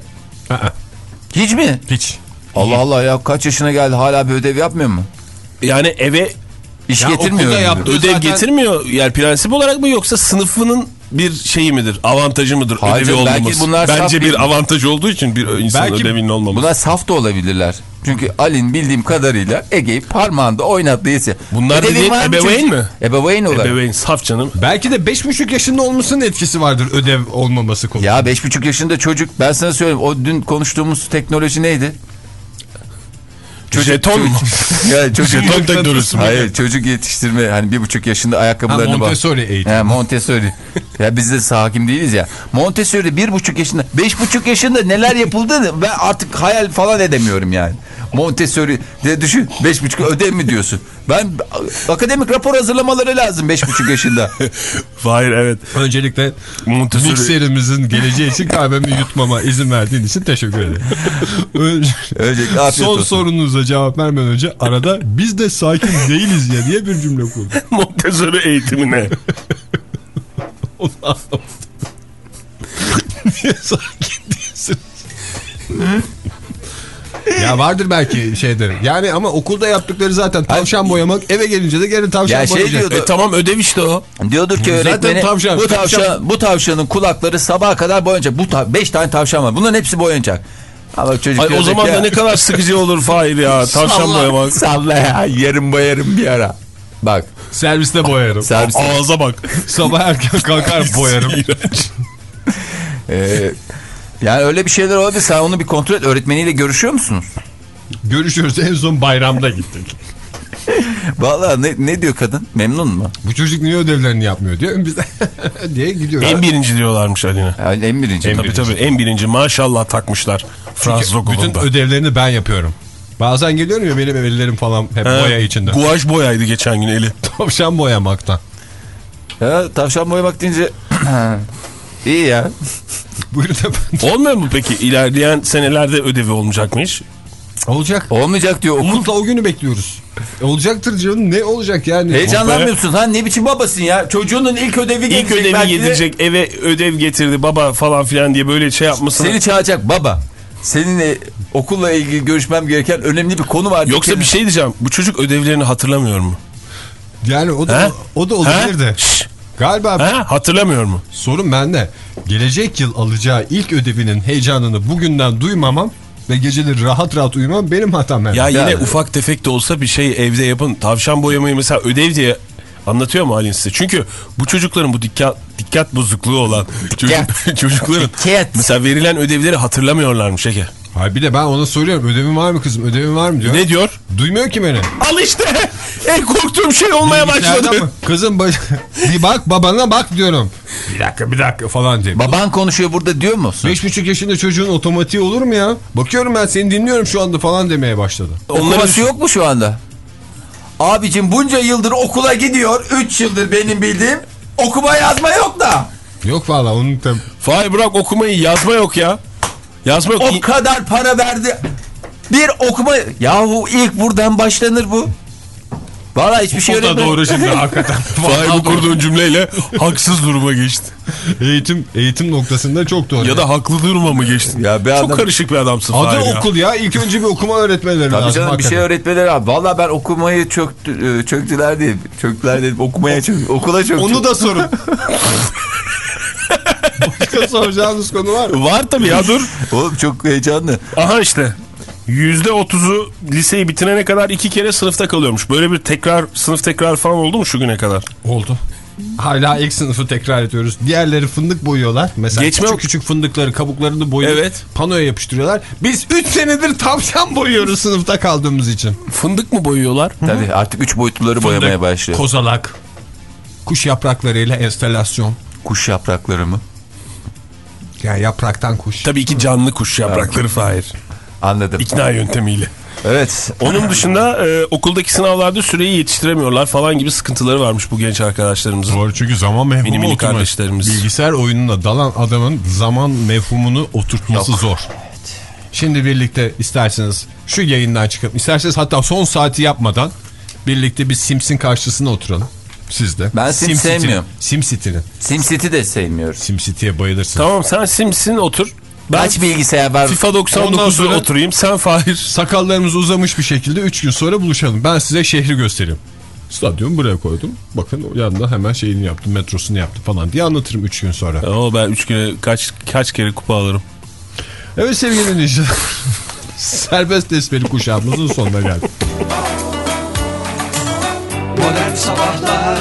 Hiç mi? Hiç. Allah Allah ya kaç yaşına geldi hala bir ödev yapmıyor mu? Yani eve İş Ya getirmiyor. yaptığı- ödev zaten- getirmiyor. Yani prensip olarak mı yoksa sınıfının bir şeyi midir? Avantajı mıdır? Hayır, ödevi belki olmaması. bunlar Bence bir- bir avantaj olduğu için bir insan Belki ödevinin olmaması. Buna saf da olabilirler. Çünkü Ali'nin bildiğim kadarıyla Ege'yi parmağında oynattığı ise. Bunlar dediğin ebeveyn mi? Ebeveyn olarak. Ebeveyn saf canım. Belki de 5,5 yaşında olmasının etkisi vardır ödev olmaması konusunda. Ya beş buçuk yaşında çocuk ben sana söyleyeyim o dün konuştuğumuz teknoloji neydi? Jeton mu? Ya çocuk Jeton teknolojisi mi? Hayır çocuk yetiştirme hani bir buçuk yaşında Ha, ayakkabılarını bak. Montessori eğitim. He Montessori. ya biz de hakim değiliz ya. Montessori bir buçuk yaşında, beş buçuk yaşında neler yapıldığını ben artık hayal falan edemiyorum yani. Montessori de düşün beş buçuk ödev mi diyorsun? Ben akademik rapor hazırlamaları lazım beş buçuk yaşında. Hayır evet. Öncelikle Montessori- mikserimizin geleceği için kahvemi yutmama izin verdiğin için teşekkür ederim. Önce, Öncelikle afiyet son olsun. sorunuza cevap vermeden önce arada biz de sakin değiliz ya diye bir cümle kurdum. Montessori eğitimine. Onu anlamadım. Niye sakin değilsin? Ya vardır belki şeydir. Yani ama okulda yaptıkları zaten tavşan boyamak eve gelince de gene tavşan Ya şey boyayacak. diyordu. e tamam ödev işte o. Diyordur ki Zaten öğretmeni tavşan, bu tavşan, tavşan- bu tavşanın kulakları sabaha kadar boyanacak. Bu ta beş tane tavşan var. Bunların hepsi boyanacak. Ama çocuk Ay, o zaman ki, da ne kadar sıkıcı olur Fahir ya. Tavşan Salla, boyamak. Salla ya yarın boyarım bir ara. Bak Serviste boyarım. servis. Ağza bak. Sabah erken kalkar boyarım. Ee, yani öyle bir şeyler olabilir. Sen onu bir kontrol et. Öğretmeniyle görüşüyor musunuz? Görüşürüz en son bayramda gittik. Vallahi ne, ne diyor kadın? Memnun mu? Bu çocuk niye ödevlerini yapmıyor diyor. Biz de diye gidiyoruz. En birinci diyorlarmış Ali'ne. Yani en birinci. Tabii tabii en birinci maşallah takmışlar. Fransız Bütün okulunda. ödevlerini ben yapıyorum. Bazen geliyorum ya benim ellerim falan hep He, boya içinde. Guaj boyaydı geçen gün eli. Tavşan boyamaktan. Ya, tavşan boyamak deyince iyi ya. Buyurun efendim. Olmuyor mu peki? İlerleyen senelerde ödevi olmayacakmış. Olacak. Olmayacak diyor okul. Umutla o günü bekliyoruz. E, olacaktır canım ne olacak yani? Heyecanlanmıyorsun ha ne biçim babasın ya. Çocuğunun ilk ödevi İlk gelecek ödevi belki de. getirecek eve ödev getirdi baba falan filan diye böyle şey yapmasına. Seni çağıracak baba. Seninle okulla ilgili görüşmem gereken önemli bir konu var. Yoksa bir şey diyeceğim. Bu çocuk ödevlerini hatırlamıyor mu? Yani o da, He? o da olabilirdi. He? Şşş. Galiba Ha? Hatırlamıyor mu? sorun bende. Gelecek yıl alacağı ilk ödevinin heyecanını bugünden duymamam ve geceleri rahat rahat uyumam benim hatam. Ya herhalde. yine Yani. ufak tefek de olsa bir şey evde yapın. Tavşan boyamayı mesela ödev diye anlatıyor mu halin size? Çünkü bu çocukların bu dikkat dikkat bozukluğu olan çocuk, çocukların Dikkat. mesela verilen ödevleri hatırlamıyorlarmış Ege. Hayır bir de ben ona soruyorum ödevin var mı kızım ödevin var mı diyor. Ne diyor? Duymuyor ki beni. Al işte. En korktuğum şey olmaya başladı. mı? Kızım baş... bir bak babana bak diyorum. Bir dakika bir dakika falan diye. Baban konuşuyor burada diyor musun? Beş buçuk yaşında çocuğun otomatiği olur mu ya? Bakıyorum ben seni dinliyorum şu anda falan demeye başladı. Okuması yok mu şu anda? Abicim bunca yıldır okula gidiyor. 3 yıldır benim bildiğim. Okuma yazma yok da. Yok valla onun. Fahir bırak okumayı yazma yok ya. Yazma yok. O kadar para verdi. Bir okuma... Yahu ilk buradan başlanır bu. Valla hiçbir şey O da doğru şimdi hakikaten. Fahir bu kurduğun cümleyle haksız duruma geçti. Eğitim eğitim noktasında çok doğru. Ya da haklı duruma mı geçtin? Ya bir Çok adam- karışık bir adamsın Adı Fahir okul ya. İlk önce bir okuma öğretmeleri Tabii lazım. canım bir hakikaten. şey öğretmeleri abi. Valla ben okumayı çöktü, e, çöktüler değil. Çöktüler dedim. Okumaya çök, okula çöktü. Onu da sorun. Başka soracağınız konu var mı? Var tabii ya dur. Oğlum çok heyecanlı. Aha işte. Yüzde otuzu liseyi bitirene kadar iki kere sınıfta kalıyormuş. Böyle bir tekrar sınıf tekrar falan oldu mu şu güne kadar? Oldu. Hala ilk sınıfı tekrar ediyoruz. Diğerleri fındık boyuyorlar. Mesela Geçme- küçük küçük fındıkları kabuklarını boyayıp Evet. panoya yapıştırıyorlar. Biz 3 senedir tavşan boyuyoruz sınıfta kaldığımız için. Fındık mı boyuyorlar? Tabii artık üç boyutluları boyamaya başlıyor. kozalak, kuş yapraklarıyla enstalasyon. Kuş yaprakları mı? Yani yapraktan kuş. Tabii ki canlı kuş yaprakları Fahir. Anladım. İkna yöntemiyle. Evet. Onun dışında e, okuldaki sınavlarda süreyi yetiştiremiyorlar falan gibi sıkıntıları varmış bu genç arkadaşlarımızın. Doğru çünkü zaman mefhumu Mini kardeşlerimiz. Bilgisayar oyununa dalan adamın zaman mefhumunu oturtması zor. Şimdi birlikte isterseniz şu yayından çıkıp isterseniz hatta son saati yapmadan birlikte bir Sims'in karşısına oturalım. Siz de. Ben Sims SimCity- sevmiyorum. SimCity'nin. SimCity de sevmiyoruz. SimCity'ye bayılırsın. Tamam sen Sims'in otur. Ben Kaç bilgisayar var? FIFA Ondan 99'da sonra- oturayım sen Fahir. Sakallarımız uzamış bir şekilde 3 gün sonra buluşalım. Ben size şehri göstereyim. Stadyumu buraya koydum. Bakın o yanında hemen şeyini yaptım, metrosunu yaptım falan diye anlatırım 3 gün sonra. O ben 3 güne kaç kaç kere kupa alırım. Evet sevgili dinleyiciler. Serbest esmeri kuşağımızın sonuna geldik. Modern Sabahlar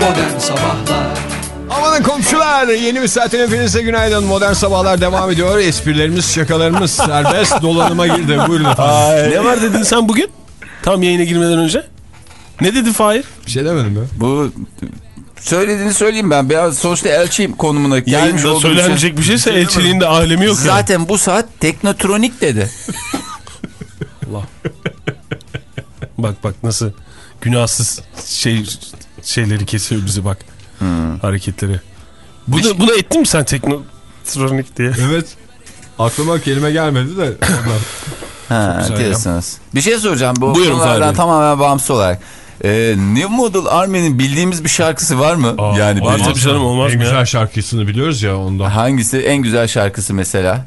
Modern Sabahlar Amanın komşular yeni bir saatin hepinize günaydın. Modern sabahlar devam ediyor. Esprilerimiz, şakalarımız serbest dolanıma girdi. Buyurun efendim. Ne var dedin sen bugün? Tam yayına girmeden önce. Ne dedi Fahir? Bir şey demedim ya. Bu söylediğini söyleyeyim ben. Biraz sonuçta elçiyim konumuna gelmiş Yayında olduğum söylenmeyecek bir şeyse elçiliğin de alemi yok. yani. Zaten bu saat teknotronik dedi. Bak bak nasıl günahsız şey şeyleri kesiyor bizi bak. Hareketleri. Bunu, bunu ettin mi sen teknotronik diye? Evet. Aklıma kelime gelmedi de. Ha, diyorsunuz. Bir şey soracağım. Bu Buyurun Fahri tamamen bağımsız olarak. Ee, New Model Army'nin bildiğimiz bir şarkısı var mı? Aa, yani var bir- tabii canım olmaz en mı ya? güzel şarkısını biliyoruz ya ondan. Hangisi en güzel şarkısı mesela?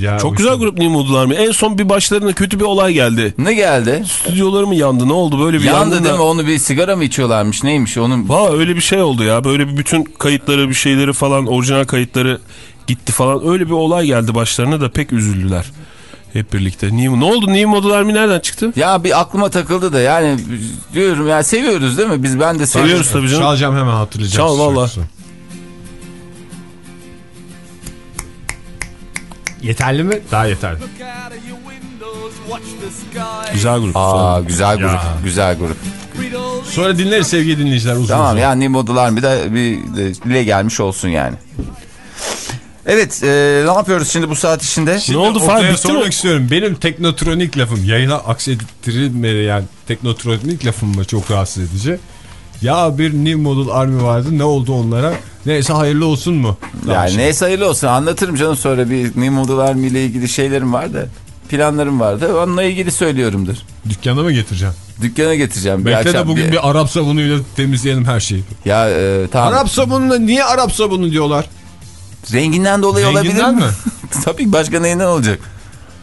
Ya, Çok güzel grup New Mood'lar mı? En son bir başlarına kötü bir olay geldi. Ne geldi? Stüdyoları mı yandı? Ne oldu? Böyle bir Yandı yandı değil da- mi? Onu bir sigara mı içiyorlarmış? Neymiş? Onun Valla öyle bir şey oldu ya. Böyle bir bütün kayıtları bir şeyleri falan orijinal kayıtları gitti falan. Öyle bir olay geldi başlarına da pek üzüldüler. Hep birlikte. New, ne oldu? New Model Army nereden çıktı? Ya bir aklıma takıldı da yani diyorum ya seviyoruz değil mi? Biz ben de seviyorum. Seviyoruz tabii canım. Çalacağım hemen hatırlayacağım. Çal valla. Yeterli mi? Daha yeterli. Güzel grup. Aa güzel grup. Ya. Güzel grup. Sonra dinleriz sevgili dinleyiciler uzun Tamam uzun. yani New Model Army de bir de dile gelmiş olsun yani. Evet e, ne yapıyoruz şimdi bu saat içinde? Ne oldu Fahir? Bitti sormak mi? istiyorum. Benim teknotronik lafım yayına aksettirilmedi yani teknotronik lafım mı çok rahatsız edici? Ya bir New Model Army vardı ne oldu onlara? Neyse hayırlı olsun mu? Yani Şey. neyse hayırlı olsun anlatırım canım sonra bir New Model Army ile ilgili şeylerim var da planlarım vardı onunla ilgili söylüyorumdur. Dükkana mı getireceğim? Dükkana getireceğim. Bekle de bugün bir... Arap sabunuyla temizleyelim her şeyi. Ya e, tamam. Arap sabununa niye Arap sabunu diyorlar? Renginden dolayı olabilir Renginden mi? mi? Tabii başka neyinden olacak?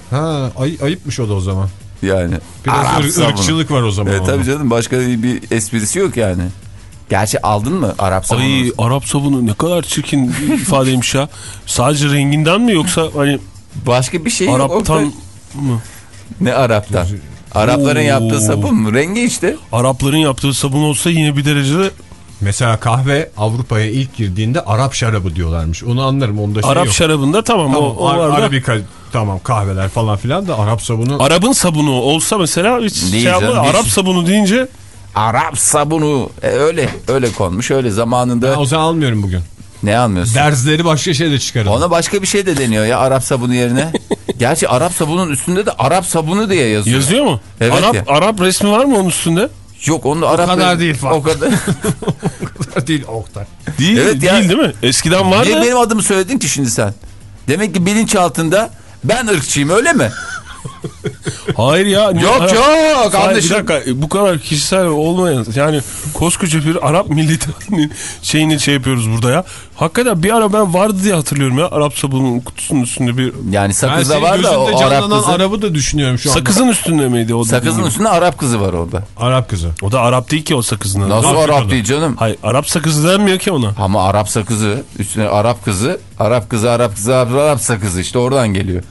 Ha ay, ayıpmış o da o zaman. Yani. Biraz Arap ır- sabunu. ırkçılık var o zaman. Evet, orada. tabii canım başka bir esprisi yok yani. Gerçi aldın mı Arap sabunu? Ay Arap sabunu ne kadar çirkin bir ifadeymiş ya. Sadece renginden mi yoksa hani Başka bir şey yok. Araptan Oktay. mı? Ne Arap'tan? Arapların Oo. yaptığı sabun mu? Rengi işte. Arapların yaptığı sabun olsa yine bir derecede Mesela kahve Avrupa'ya ilk girdiğinde Arap şarabı diyorlarmış. Onu anlarım onda şey Arap yok. şarabında tamam, Tamam, o, o Ar- Arabika tamam kahveler falan filan da Arap sabunu Arap'ın sabunu olsa mesela hiç Değil şey canım, yapma, hiç. Arap sabunu deyince Arap sabunu. E, öyle öyle konmuş öyle zamanında. Ben o zaman almıyorum bugün. Ne almıyorsun? Derzleri başka şeyle çıkaralım. Ona başka bir şey de deniyor ya Arap sabunu yerine. Gerçi Arap sabunun üstünde de Arap sabunu diye yazıyor. yazıyor mu? Evet Arap, ya. Arap resmi var mı onun üstünde? Yok onun da Arap kadar değil falan. O kadar. değil Oktay. Değil, Evet değil ya. değil mi? Eskiden var Niye benim adımı söyledin ki şimdi sen? Demek ki bilinçaltında ben ırkçıyım öyle mi? Hayır ya. Yok Arap- yok Hayır, bir dakika bu kadar kişisel olmayan yani koskoca bir Arap milletinin şeyini şey yapıyoruz burada ya. Hakikaten bir ara ben vardı diye hatırlıyorum ya Arap sabunun kutusunun üstünde bir Yani sakızda senin var da o Arap kızı. Arap'ı da düşünüyorum şu anda. sakızın üstünde miydi o? dediğin Sakızın üstünde Arap kızı var orada. Arap kızı. O da Arap değil ki o sakızın adı. Nasıl Afrika'da. Arap değil canım? Hayır Arap sakızı denmiyor ki ona. Ama Arap sakızı üstüne Arap kızı, Arap kızı, Arap kızı, Arap, Arap sakızı işte oradan geliyor.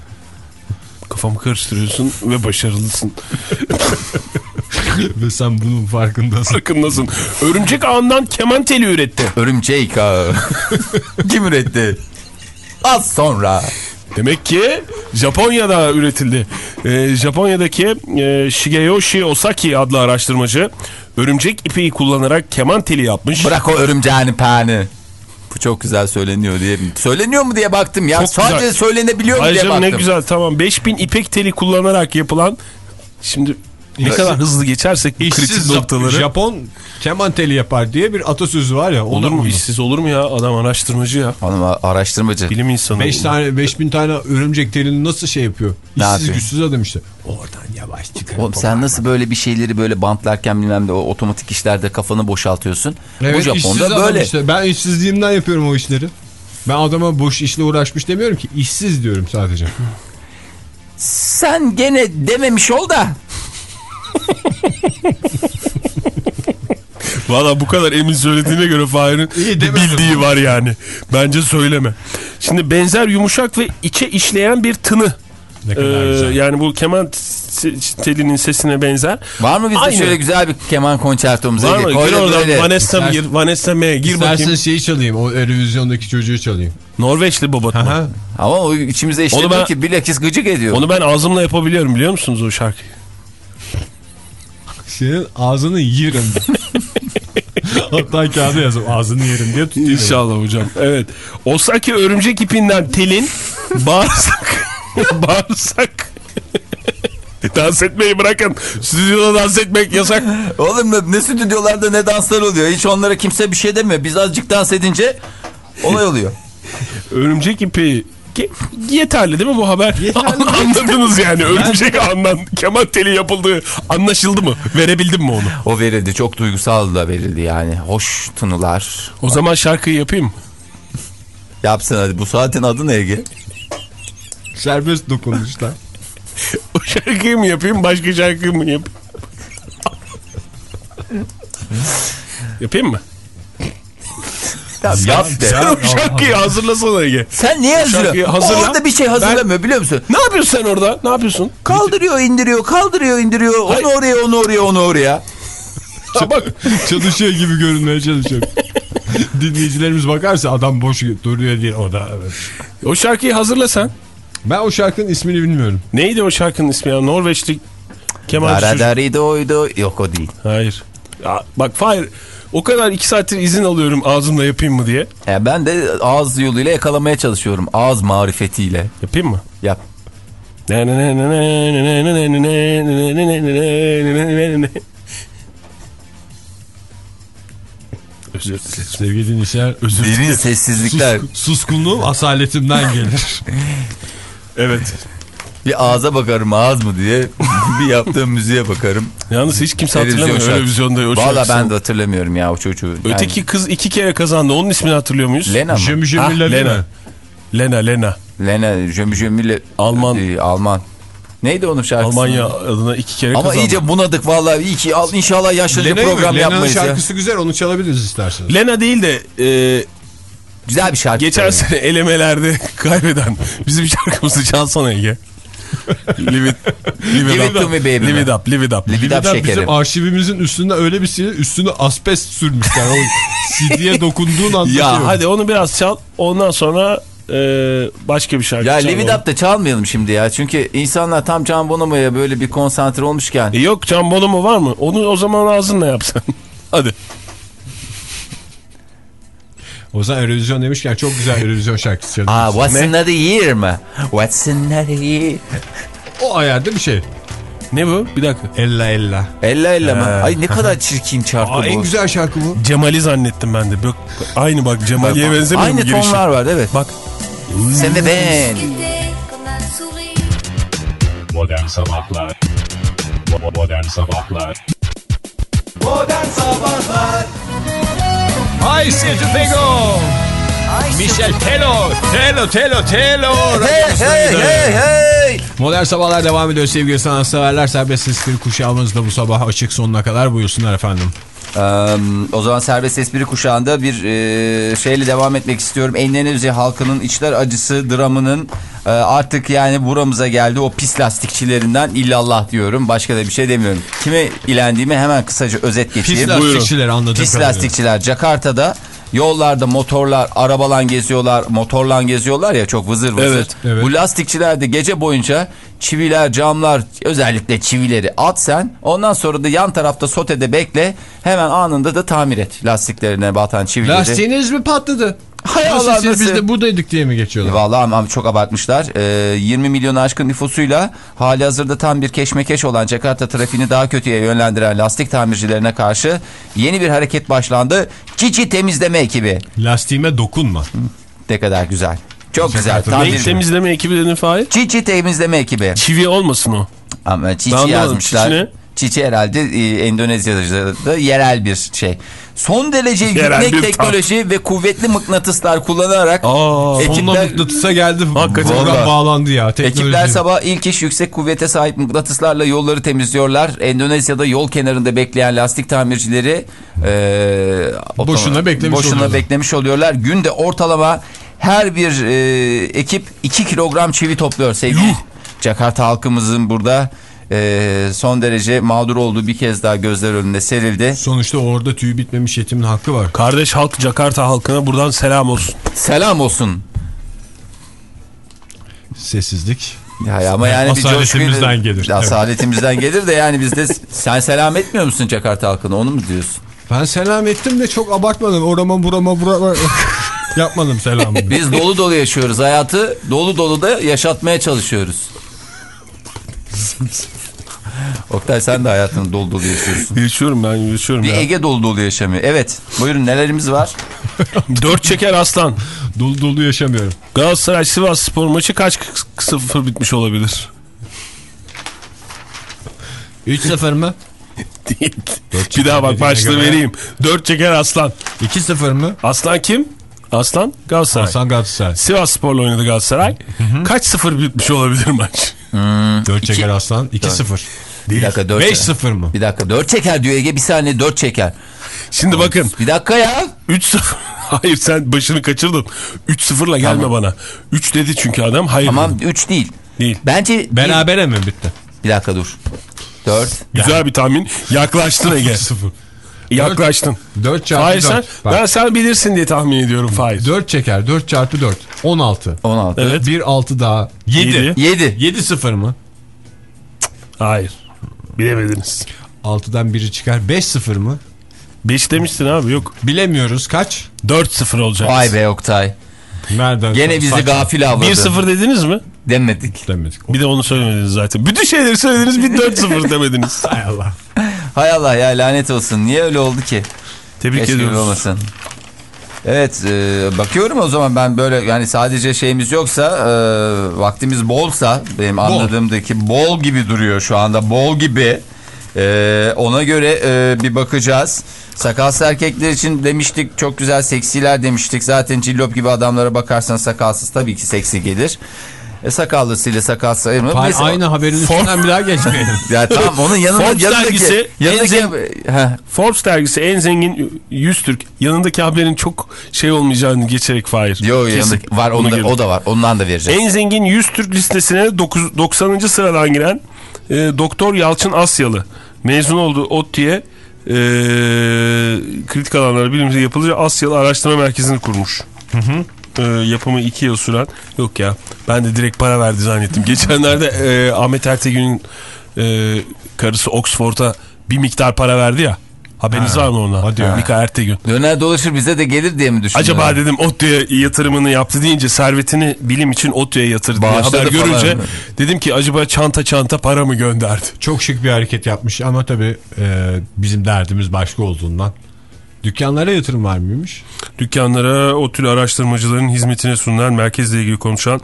Kafamı karıştırıyorsun ve başarılısın. Ve sen bunun farkındasın. Farkındasın. Örümcek ağından keman teli üretti. Örümcek ağı. Kim üretti? Az sonra. Demek ki Japonya'da üretildi. Ee, Japonya'daki e, Shigeyoshi Osaki adlı araştırmacı örümcek ipeği kullanarak keman teli yapmış. Bırak o örümceğini peni. Bu çok güzel söyleniyor diye. Söyleniyor mu diye baktım ya. Çok Sadece güzel. söylenebiliyor mu diye baktım. ne güzel tamam 5000 ipek teli kullanarak yapılan şimdi ne kadar hızlı geçersek bu kritik İşsiz noktaları. Japon keman teli yapar diye bir atasözü var ya. olur mu? İşsiz olur mu ya? Adam araştırmacı ya. Hanım araştırmacı. Bilim insanı. 5 tane 5000 tane örümcek telini nasıl şey yapıyor? Ne İşsiz yapıyor? güçsüz adam işte. Oradan yavaş çıkar. Oğlum sen nasıl böyle bir şeyleri böyle bantlarken bilmem de o otomatik işlerde kafanı boşaltıyorsun. Evet, Bu Japon'da adam böyle. Işte. Ben işsizliğimden yapıyorum o işleri. Ben adama boş işle uğraşmış demiyorum ki. işsiz diyorum sadece. Sen gene dememiş ol da. Valla bu kadar emin söylediğine göre Fahir'in bildiği var yani. Bence söyleme. Şimdi benzer yumuşak ve içe işleyen bir tını. Ne kadar Ee, güzel. yani bu keman telinin sesine benzer. Var mı bizde Aynı. şöyle güzel bir keman konçertomuz? Var mı? Gir da oradan. Vanessa gir, Vanessa M gir bakayım. İsterseniz şeyi çalayım. O Eurovizyondaki çocuğu çalayım. Norveçli babat mı? Aha. Ama o içimize işlemiyor ben- ki bilakis gıcık ediyor. Onu ben ağzımla yapabiliyorum biliyor musunuz o şarkıyı? Senin ağzını yerim. Hatta kağıda yazıp ağzını yerim diye tutayım. İnşallah hocam. Evet. Osaki örümcek ipinden telin bağırsak bağırsak dans etmeyi bırakın. Stüdyoda dans etmek yasak. Oğlum ne- ne stüdyolarda ne danslar oluyor. Hiç onlara kimse bir şey demiyor. Biz azıcık dans edince olay oluyor. Örümcek ipi Ge- yeterli değil mi bu haber? Anladınız yani örümcek ağından keman teli yapıldığı anlaşıldı mı? Verebildim mi onu? O verildi. Çok duygusal da verildi yani. Hoş tınılar. O zaman şarkıyı yapayım. Yapsın hadi. Bu saatin adı ne Ege? Serbest dokunmuşlar. O şarkıyı mı yapayım başka şarkıyı mı yapayım? yapayım mı? Yap de. Sen o şarkıyı hazırlasana Ege. Sen niye hazırlıyorsun? hazırla. Orada bir şey hazırlamıyor biliyor musun? Ne yapıyorsun sen orada? Ne yapıyorsun? Kaldırıyor indiriyor kaldırıyor indiriyor. Onu Hayır. oraya onu oraya onu oraya. Bak Çalışıyor gibi görünmeye çalışıyor. Dinleyicilerimiz bakarsa adam boş duruyor diye o da evet. o şarkıyı hazırla sen. Ben o şarkının ismini bilmiyorum. Neydi o şarkının ismi ya? Norveçli kemançı çocuk. Daradaridoydu. Yok o değil. Hayır. Ya, bak Fahir o kadar iki saattir izin alıyorum ağzımla yapayım mı diye. Ya ben de ağız yoluyla yakalamaya çalışıyorum. Ağız marifetiyle. Yapayım mı? Yap. Özür dilerim. Sevgili dinleyiciler özür Derin dilerim. sessizlikler. Sus- suskunluğum asaletimden gelir. Evet. Bir ağza bakarım ağız mı diye bir yaptığım müziğe bakarım. Yalnız hiç kimse hatırlamıyor Televizyon öyle vizyonda o Valla ben de hatırlamıyorum ya o çocuğu. Yani Öteki kız iki kere kazandı. Onun ismini hatırlıyor muyuz? Lena mı? Jömü jömü Ah, Lena. Lena. Lena, Lena. Lena Jömü Jömü'yle Alman. Ee, Alman. Neydi onun şarkısı? Almanya adına iki kere Ama kazandı. iyice bunadık vallahi iyi ki al, inşallah yaşlanınca Lena'yı mı? program Lena'nın yapmayız ya. şarkısı güzel onu çalabiliriz isterseniz. Lena değil de e, Güzel bir şarkı. geçen sene elemelerde kaybeden bizim şarkımızı çalsana Ege. Live it, live it up. Live it up, live it up. Live it up. Şekerim. bizim arşivimizin üstünde öyle bir şey üstüne asbest sürmüşler. O CD'ye dokunduğun anda Ya hadi onu biraz çal. Ondan sonra e, başka bir şarkı Ya. Live It Up da çalmayalım şimdi ya. Çünkü insanlar tam Can Bonomo'ya böyle bir konsantre olmuşken. E yok Can Bono mu var mı? Onu o zaman ağzınla yapsan. hadi. O zaman Eurovision demişken çok güzel Eurovision şarkısı çalıyor. Aa, what's Ne? another year mı? What's another year? O ayarda bir şey. Ne bu? Bir dakika. Ella ella. Ella ella mı? Ay ne kadar çirkin şarkı Aa, bu. en güzel şarkı bu. Cemal'i zannettim ben de. Bak, aynı bak Cemal'iye benzemiyor mu Aynı tonlar var evet. Bak. Sen ve ben. Modern Sabahlar Modern Sabahlar Modern Sabahlar Sergio Tego. Michel Telo. Telo Telo Telo. Hey hey hey hey. Modern Sabahlar devam ediyor sevgili sanatseverler. Serbest sesleri kuşağımız da bu sabah açık sonuna kadar buyursunlar efendim. Eee, o zaman serbest espri kuşağında bir eee, şeyle devam etmek istiyorum. Endonezya halkının içler acısı dramının eee, artık yani buramıza geldi. O pis lastikçilerinden illallah diyorum. Başka da bir şey demiyorum. Kime ilendiğimi hemen kısaca özet Pis geçeyim. lastikçiler anladığım Pis lastikçiler Jakarta'da yollarda motorlar, arabalan geziyorlar, motorlan geziyorlar ya çok vızır vızır. Evet, evet. Bu lastikçiler de gece boyunca çiviler, camlar, özellikle çivileri at sen. Ondan sonra da yan tarafta sotede bekle. Hemen anında da tamir et lastiklerine batan çivileri. Lastiğiniz mi patladı? Nasıl Allah, siz nasıl? biz de buradaydık diye mi geçiyorlar? Vallahi ama çok abartmışlar. Ee, 20 milyonu aşkın nüfusuyla hali hazırda tam bir keşmekeş olan Jakarta trafiğini daha kötüye yönlendiren lastik tamircilerine karşı yeni bir hareket başlandı. Çiçi temizleme ekibi. Lastiğime dokunma. Ne kadar güzel. Çok güzel. Neyi temizleme ekibi dedin Fahir? Çiçi temizleme ekibi. Çivi olmasın o. Ama çiçi yazmışlar. Çiçi ne? Çiçi herhalde e, Endonezya'da da yerel bir şey. Son derece yüksek teknoloji ve kuvvetli mıknatıslar kullanarak Aa, ekipler, mıknatısa geldi. Hakikaten. Vallahi. bağlandı ya. Teknoloji. ekipler sabah ilk iş yüksek kuvvete sahip mıknatıslarla yolları temizliyorlar. Endonezya'da yol kenarında bekleyen lastik tamircileri e, Boşuna beklemiş boşuna oluyorlar. beklemiş oluyorlar. Günde ortalama her bir e, ekip 2 kilogram çivi topluyor sevgili. Jakarta halkımızın burada e, son derece mağdur olduğu bir kez daha gözler önünde serildi. Sonuçta orada tüy bitmemiş yetimin hakkı var. Kardeş halk Jakarta halkına buradan selam olsun. Selam olsun. Sessizlik. Ya, ama yani bir Asaletimizden coşkuyla- gelir. Asaletimizden gelir de yani biz de sen selam etmiyor musun Jakarta halkına onu mu diyorsun? Ben selam ettim de çok abartmadım. Orama burama burama yapmadım selamı. Biz dolu dolu yaşıyoruz hayatı dolu dolu da yaşatmaya çalışıyoruz. Oktay sen de hayatını dolu dolu yaşıyorsun. Yaşıyorum ben yaşıyorum Bir ya. Ege dolu dolu yaşamıyor. Evet buyurun nelerimiz var? Dört çeker aslan. dolu dolu yaşamıyorum. Galatasaray Sivas spor maçı kaç sıfır bitmiş olabilir? 3-0 mı? Değil. Bir daha bak başlığı göre. vereyim. Dört çeker aslan. 2-0 mı? Aslan kim? Aslan Galatasaray. Hasan Galatasaray. Sivas Spor'la oynadı Galatasaray. Kaç sıfır bitmiş olabilir maç? 4 çeker aslan 2-0. Bir dakika dört 5-0 mı? Bir dakika dört çeker diyor Ege bir saniye dört çeker. Şimdi bakın Bir dakika ya. 3-0. Hayır sen başını kaçırdın. 3-0'la gelme Tamam. bana. 3 dedi çünkü adam. Hayır Tamam dedim. üç değil. Değil. Bence Berabere mi bitti? bir dakika dur. Dört. Güzel bir tahmin. Yaklaştın Ege. 0. Yaklaştın. 4 çarpı Hayır 4. sen, ben sen bilirsin diye tahmin ediyorum Faiz. 4 çeker 4 çarpı 4. 16. 16. Evet. 1 6 daha 7. Yedi. 7. 7-0 mı? Hayır. Bilemediniz. 6'dan biri çıkar 5-0 mı? 5 demiştin abi yok. Bilemiyoruz kaç? 4-0 olacak. Vay be Oktay. Nereden? Gene bizi Saçma. gafil avladı. 1-0 dediniz mi? Demedik. Demedik. Bir de onu söylemediniz zaten. Bütün şeyleri söylediniz bir 4-0 demediniz. Hay Allah. Hay Allah ya lanet olsun. Niye öyle oldu ki? Tebrik Keşke ediyoruz. olmasın. Evet e, bakıyorum o zaman ben böyle yani sadece şeyimiz yoksa e, vaktimiz bolsa benim anladığımdaki bol gibi duruyor şu anda bol gibi E, ona göre e, bir bakacağız. Sakalsız erkekler için demiştik çok güzel seksiler demiştik zaten cillop gibi adamlara bakarsan sakalsız tabii ki seksi gelir. E, sakallısıyla sakalsız ayırma. Mesela- aynı haberin üstünden bir daha geçmeyelim. Ya tamam onun yanında Forbes yanındaki, dergisi yanındaki, en Heh, Forbes dergisi en zengin 100 Türk. Yanındaki haberin çok şey olmayacağını geçerek Fahir. Yo Kesin. yanındaki var Onu onda, girdim. o da var ondan da vereceğiz. En zengin 100 Türk listesine 9, 90. sıradan giren e, Doktor Yalçın Asyalı. Mezun oldu ODTÜ'ye e, kritik alanlara bilimci yapılınca Asyalı Araştırma Merkezi'ni kurmuş. E, yapımı 2 yıl süren yok ya ben de direkt para verdi zannettim. Geçenlerde e, Ahmet Ertegün'ün e, karısı Oxford'a bir miktar para verdi ya. Haberiniz var mı ona? Hadi ya. Mika Ertegün. Döner dolaşır bize de gelir diye mi düşündün? Acaba dedim ODTÜ'ye yatırımını yaptı deyince servetini bilim için ODTÜ'ye yatırdı diye haber görünce mı? dedim ki acaba çanta çanta para mı gönderdi? Çok şık bir hareket yapmış ama tabii e, bizim derdimiz başka olduğundan. Dükkanlara yatırım var mıymış? Dükkanlara ODTÜ'lü araştırmacıların hizmetine sunulan merkezle ilgili konuşan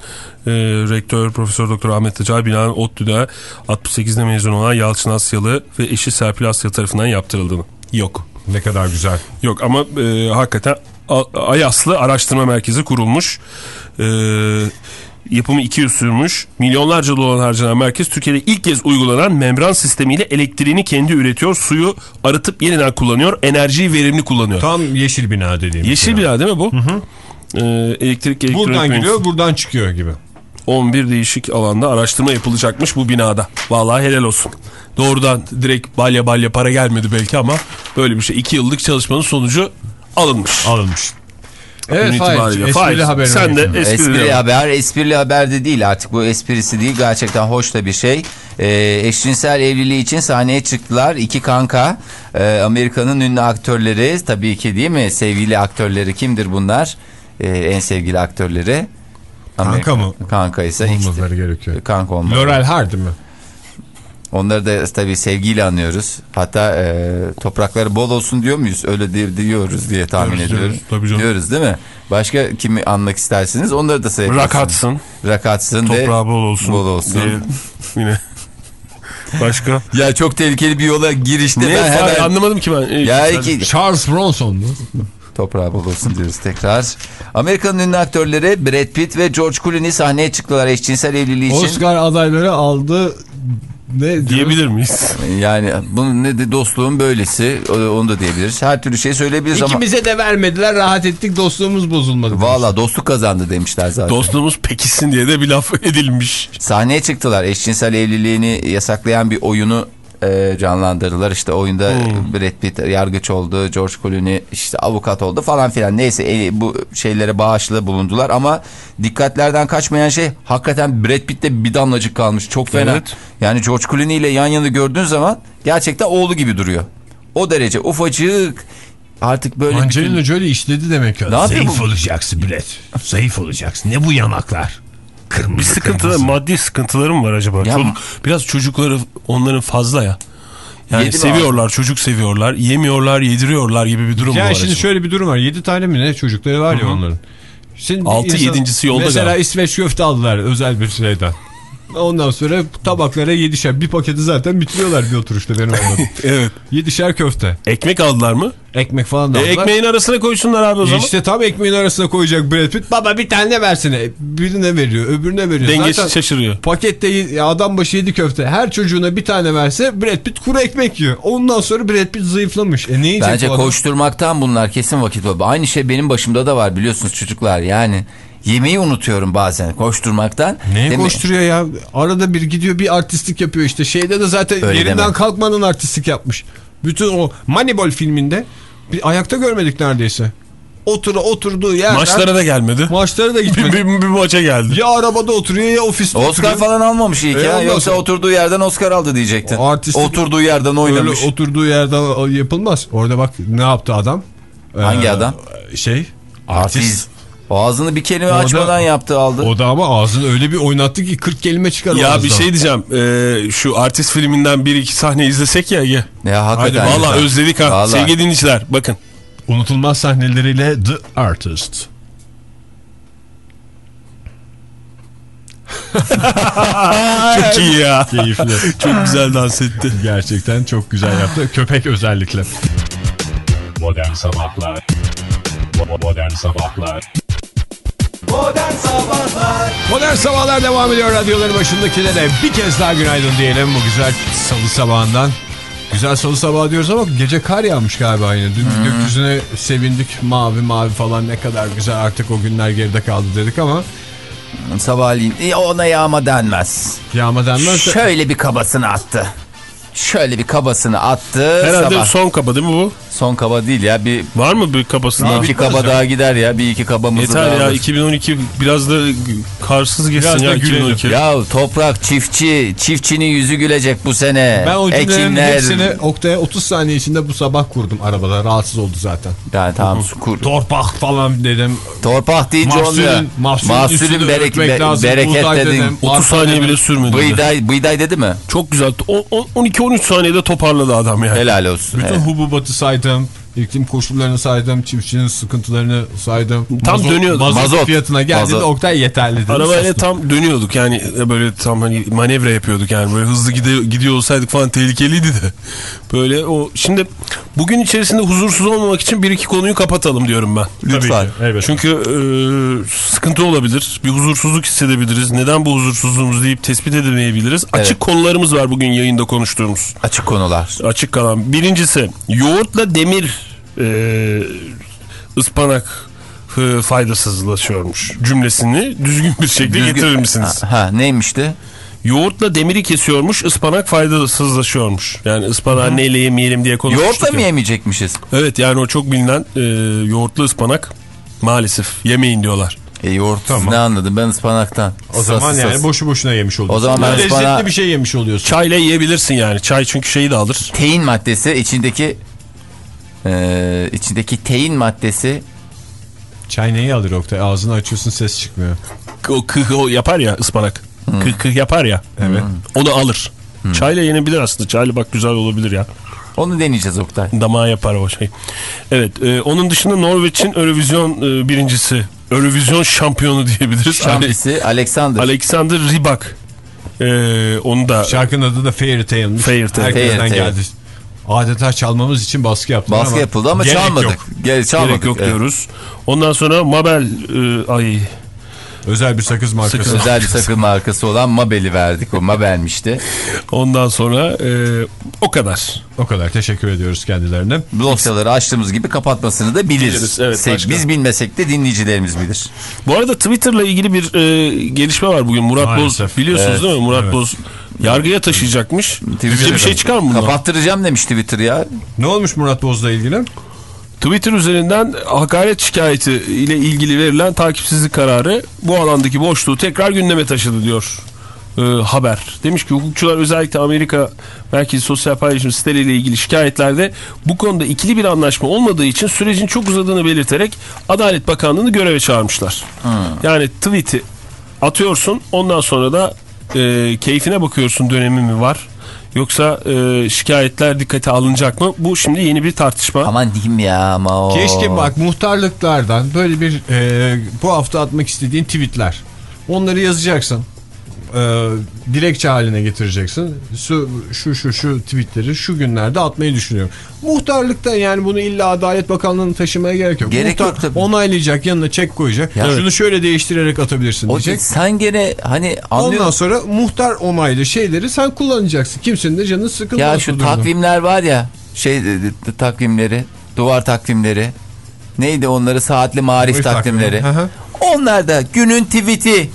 e, rektör Profesör Doktor Ahmet Tacay binaen ODTÜ'de 68'de mezun olan Yalçın Asyalı ve eşi Serpil Asya tarafından yaptırıldığını. Yok. Ne kadar güzel. Yok ama e, hakikaten Ayaslı Araştırma Merkezi kurulmuş. E, yapımı 2 yıl sürmüş. Milyonlarca dolar harcanan merkez Türkiye'de ilk kez uygulanan membran sistemiyle elektriğini kendi üretiyor. Suyu arıtıp yeniden kullanıyor. Enerjiyi verimli kullanıyor. Tam yeşil bina dediğimiz. Yeşil bina. bina değil mi bu? E, elektrik elektronik Buradan giriyor buradan çıkıyor gibi. 11 değişik alanda araştırma yapılacakmış bu binada. Vallahi helal olsun. Doğrudan direkt balya balya para gelmedi belki ama böyle bir şey. 2 yıllık çalışmanın sonucu alınmış. Alınmış. Evet Fahir, Fahir, haberine sen de esprili, Esprili haber. haber, esprili haber de değil artık bu esprisi değil gerçekten hoş da bir şey. Ee, eşcinsel evliliği için sahneye çıktılar iki kanka Ee, Amerika'nın ünlü aktörleri tabii ki değil mi sevgili aktörleri kimdir bunlar Ee, en sevgili aktörleri Kanka mı? Kanka ise Olmaları gerekiyor. Kanka olmalı. Laurel Hardy mi? Onları da tabii sevgiyle anıyoruz. Hatta e, toprakları bol olsun diyor muyuz? Öyle di- diyoruz diye tahmin Diyoruz, ediyoruz. diyoruz. Tabii canım. Diyoruz değil mi? Başka kimi anmak istersiniz? Onları da sayabilirsiniz. Rakatsın. Rakatsın Toprağı bol olsun. Bol olsun. diye Yine. Başka? Ya çok tehlikeli bir yola girişte ne? ben hemen Anlamadım ki ben. Ya iki- Charles Bronson mu? toprağı bol olsun diyoruz tekrar. Amerika'nın ünlü aktörleri Brad Pitt ve George Clooney sahneye çıktılar eşcinsel evliliği için. Oscar adayları aldı. Ne? Diyebilir miyiz? Yani bunun ne de dostluğun böylesi onu da diyebiliriz. Her türlü şey söyleyebiliriz ama İkimize de vermediler rahat ettik dostluğumuz bozulmadı. valla dostluk kazandı demişler zaten. Dostluğumuz pekişsin diye de bir laf edilmiş. Sahneye çıktılar. Eşcinsel evliliğini yasaklayan bir oyunu e, canlandırdılar. İşte oyunda Hmm. Brad Pitt yargıç oldu, George Clooney işte avukat oldu falan filan. Neyse e, bu şeylere bağışlı bulundular ama dikkatlerden kaçmayan şey hakikaten Brad Pitt'te bir damlacık kalmış. Çok fena. Evet. Yani George Clooney ile yan yana gördüğün zaman gerçekten oğlu gibi duruyor. O derece ufacık artık böyle bütün- Angelina Jolie işledi demek ki. Ne Zayıf bu? olacaksın Brett. Zayıf olacaksın. Ne bu yanaklar? Kırmızı Bir sıkıntı, kırmızı. maddi sıkıntıları mı var acaba? Ya- Çocuk- biraz çocukları onların fazla ya. Yani Yedi seviyorlar, çocuk seviyorlar, yemiyorlar, yediriyorlar gibi bir durum Yani var. şimdi acaba? şöyle bir durum var. 7 tane mi ne çocukları var ya onların. Şimdi Altı, insan- yedincisi yolda Mesela galiba. İsveç köfte aldılar özel bir şeyden. Ondan sonra tabaklara yedişer. Bir paketi zaten bitiriyorlar bir oturuşta benim anladığım. Evet. Yedişer köfte. Ekmek aldılar mı? Ekmek falan da E, aldılar. ekmeğin arasına koysunlar abi o zaman. İşte tam ekmeğin arasına koyacak Brad Pitt. Baba bir tane versene. Birine veriyor öbürüne veriyor. Dengesi Zaten şaşırıyor. Pakette adam başı yedi köfte. Her çocuğuna bir tane verse Brad Pitt kuru ekmek yiyor. Ondan sonra Brad Pitt zayıflamış. E ne yiyecek Bence koşturmaktan bunlar kesin vakit oldu. Aynı şey benim başımda da var biliyorsunuz çocuklar. Yani yemeği unutuyorum bazen koşturmaktan. Neye Değil mi? koşturuyor ya? Arada bir gidiyor bir artistlik yapıyor işte. Şeyde de zaten Öyle yerinden deme. kalkmanın artistlik yapmış. Bütün o Moneyball filminde bir ayakta görmedik neredeyse. Otur oturduğu yerden Maçlara da gelmedi. maçlara da bir, gitmedi. bir, bir maça geldi. ya arabada oturuyor ya ofiste Oscar oturuyor. falan almamış ilk E, ya. ondan Yoksa sonra- oturduğu yerden Oscar aldı diyecektin. O artistlik- Oturduğu yerden Öyle oynamış. oturduğu yerden yapılmaz. Orada bak ne yaptı adam? Hangi Ee, adam? Şey. Artist. O ağzını bir kelime O da- açmadan yaptı aldı. O da ama ağzını öyle bir oynattı ki 40 kelime çıkar Ya bir şey diyeceğim. Ee, şu artist filminden bir iki sahne izlesek ya Ege. ya hakikaten. Valla özledik ha. Vallahi. Sevgili dinleyiciler bakın. Unutulmaz sahneleriyle The Artist. Çok iyi ya. Keyifli. Çok güzel dans etti. Gerçekten çok güzel yaptı. Köpek özellikle. Modern Sabahlar Modern Sabahlar Modern Sabahlar Modern Sabahlar devam ediyor. Radyoların başındakilere bir kez daha günaydın diyelim bu güzel salı sabahından. Güzel salı sabahı diyoruz ama gece kar yağmış galiba yine. Dün gökyüzüne sevindik mavi mavi falan ne kadar güzel artık o günler geride kaldı dedik ama Sabahleyin e, ona yağma denmez. yağma denmez de Şöyle bir kabasını attı. Şöyle bir kabasını attı. Herhalde sabah. son kaba değil mi bu? Son kaba değil ya bir, Var mı bir kabası bir iki kaba daha gider ya. Bir iki kabamızı Yeter daha ya alır. 2012 biraz da karsız geçsin Biraz ya gülelim. 2012. Ya toprak çiftçi, çiftçinin yüzü gülecek bu sene. ben o cümlelerin hepsini Oktay'a 30 saniye içinde bu sabah kurdum arabada rahatsız oldu zaten. Yani tamam kur. Torpak falan dedim. Torpak deyince olmuyor. Mahsulün, mahsulün, Mahsulün üstünü berek, be- lazım. bereket dedim. 30 arpa saniye bile sürmedi. Bıyday, bıyday dedi mi? Çok güzel. O- o- 12-13 saniyede toparladı adam yani. Helal olsun. Bütün Evet. hububatı saydım. İklim koşullarını saydım. Çiftçinin sıkıntılarını saydım. Tam dönüyordu. Mazot, Mazot. fiyatına geldiğinde Mazot. Oktay yeterli dedi. Arabayla Sustum. tam dönüyorduk yani böyle tam hani manevra yapıyorduk yani böyle hızlı gide, gidiyor olsaydık falan tehlikeliydi de. Böyle o şimdi bugün içerisinde huzursuz olmamak için bir iki konuyu kapatalım diyorum ben. Lütfen. Evet. Çünkü e, sıkıntı olabilir. Bir huzursuzluk hissedebiliriz. Neden bu huzursuzluğumuz deyip tespit edemeyebiliriz. Açık Evet. konularımız var bugün yayında konuştuğumuz. Açık konular. Açık kalan. Birincisi yoğurtla demir e, ıspanak e, faydasızlaşıyormuş cümlesini düzgün bir şekilde Düzgün- getirir misiniz? Ha, ha, neymişti? Yoğurtla demiri kesiyormuş, ıspanak faydasızlaşıyormuş. Yani ıspanağı neyle yemeyelim diye konuşmuştuk. Yoğurtla mı yemeyecekmişiz? Evet yani o çok bilinen e, yoğurtlu ıspanak maalesef yemeyin diyorlar. E yoğurt ne anladım ben ıspanaktan. O zaman Sas, yani sas. boşu boşuna yemiş oluyorsun. O zaman ben Lezzetli ıspanağı- bir şey yemiş oluyorsun. Çayla yiyebilirsin yani. Çay çünkü şeyi de alır. Tein maddesi içindeki e, içindeki tein maddesi Çay neyi alır Oktay? Ağzını açıyorsun ses çıkmıyor. O kıh o yapar ya ıspanak. Kıh kıh yapar ya. Evet. Onu alır. Çayla yenebilir aslında. Çayla bak güzel olabilir ya. onu deneyeceğiz Oktay. Damağa yapar o şey. Evet. e, onun dışında Norveç'in Eurovision e, birincisi. Eurovision şampiyonu diyebiliriz. Şampisi Alexander. Alexander Rybak. E, onu da Şarkının adı da Fairy Tale'miş. Fairy Tale. Herkesten Fairy Tale. geldi. Adeta çalmamız için baskı yaptılar Baskı ama yapıldı ama gerek çalmadık. yok. Gel, çalmadık. gerek yok Evet. diyoruz. Ondan sonra Mabel e, ay Özel bir sakız markası. Sakız. Özel bir sakın markası olan Mabel'i verdik. O Mabel'mişti. ondan sonra e, o kadar. O kadar teşekkür ediyoruz kendilerine. Dosyaları açtığımız gibi kapatmasını da biliriz. Biliriz, evet, Se- başka. Biz bilmesek de dinleyicilerimiz bilir. Bu arada Twitter'la ilgili bir e, gelişme var bugün. Murat Maalesef. Boz biliyorsunuz Evet. değil mi? Murat Evet. Boz yargıya taşıyacakmış. Bize bir şey çıkar mı bundan? Kapattıracağım demiş Twitter ya. Ne olmuş Murat Boz'la ilgili? Twitter üzerinden hakaret şikayeti ile ilgili verilen takipsizlik kararı bu alandaki boşluğu tekrar gündeme taşıdı diyor e, haber. Demiş ki hukukçular özellikle Amerika merkezi sosyal paylaşım siteleriyle ilgili şikayetlerde bu konuda ikili bir anlaşma olmadığı için sürecin çok uzadığını belirterek Adalet Bakanlığı'nı göreve çağırmışlar. Yani tweet'i atıyorsun ondan sonra da e, keyfine bakıyorsun dönemi mi var yoksa e, şikayetler dikkate alınacak mı? Bu şimdi yeni bir tartışma. Aman diyeyim ya ama o. Keşke bak muhtarlıklardan böyle bir e, bu hafta atmak istediğin tweetler. Onları yazacaksın. E, dilekçe haline getireceksin. Şu, şu şu şu tweetleri şu günlerde atmayı düşünüyorum. Muhtarlıkta yani bunu illa Adalet Bakanlığı'nın taşımaya gerek yok. Gerek Muhtar yok tabii. onaylayacak yanına çek koyacak. Ya. Şunu şöyle değiştirerek atabilirsin O, diyecek. sen gene hani Ondan anlıyorsun. sonra muhtar onaylı şeyleri sen kullanacaksın. Kimsenin de canı sıkılmaz. Ya şu takvimler var ya şey takvimleri duvar takvimleri neydi onları saatli marif takvimleri. hı. Onlar da günün tweet'i.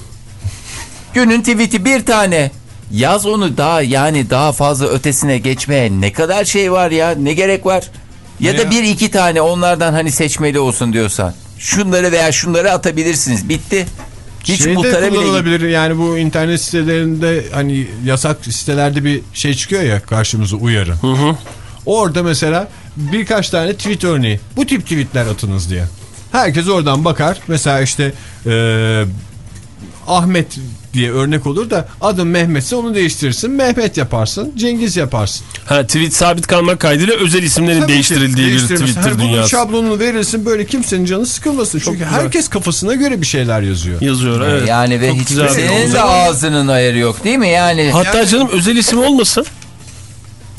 Günün tweet'i bir tane. Yaz onu daha yani daha fazla ötesine geçmeye ne kadar şey var ya ne gerek var. Ya Ne da ya? bir iki tane onlardan hani seçmeli olsun diyorsan. Şunları veya şunları atabilirsiniz. Bitti. Hiç muhtara bile kullanılabilir yani bu internet sitelerinde hani yasak sitelerde bir şey çıkıyor ya karşımıza uyarı. Orada mesela birkaç tane tweet örneği bu tip tweetler atınız diye. Herkes oradan bakar mesela işte e, Ahmet diye örnek olur da adın Mehmetse onu değiştirirsin. Mehmet yaparsın. Cengiz yaparsın. Ha tweet sabit kalmak kaydıyla özel isimlerin Tabii değiştirildiği bir. Twitter bunun dünyası. şablonunu verirsin böyle kimsenin canı sıkılmasın. Çünkü güzel. herkes kafasına göre bir şeyler yazıyor. Yazıyor evet. Yani ve Çok hiç güzel. senin de ağzının ayarı yok değil mi? Yani Hatta canım özel isim olmasın.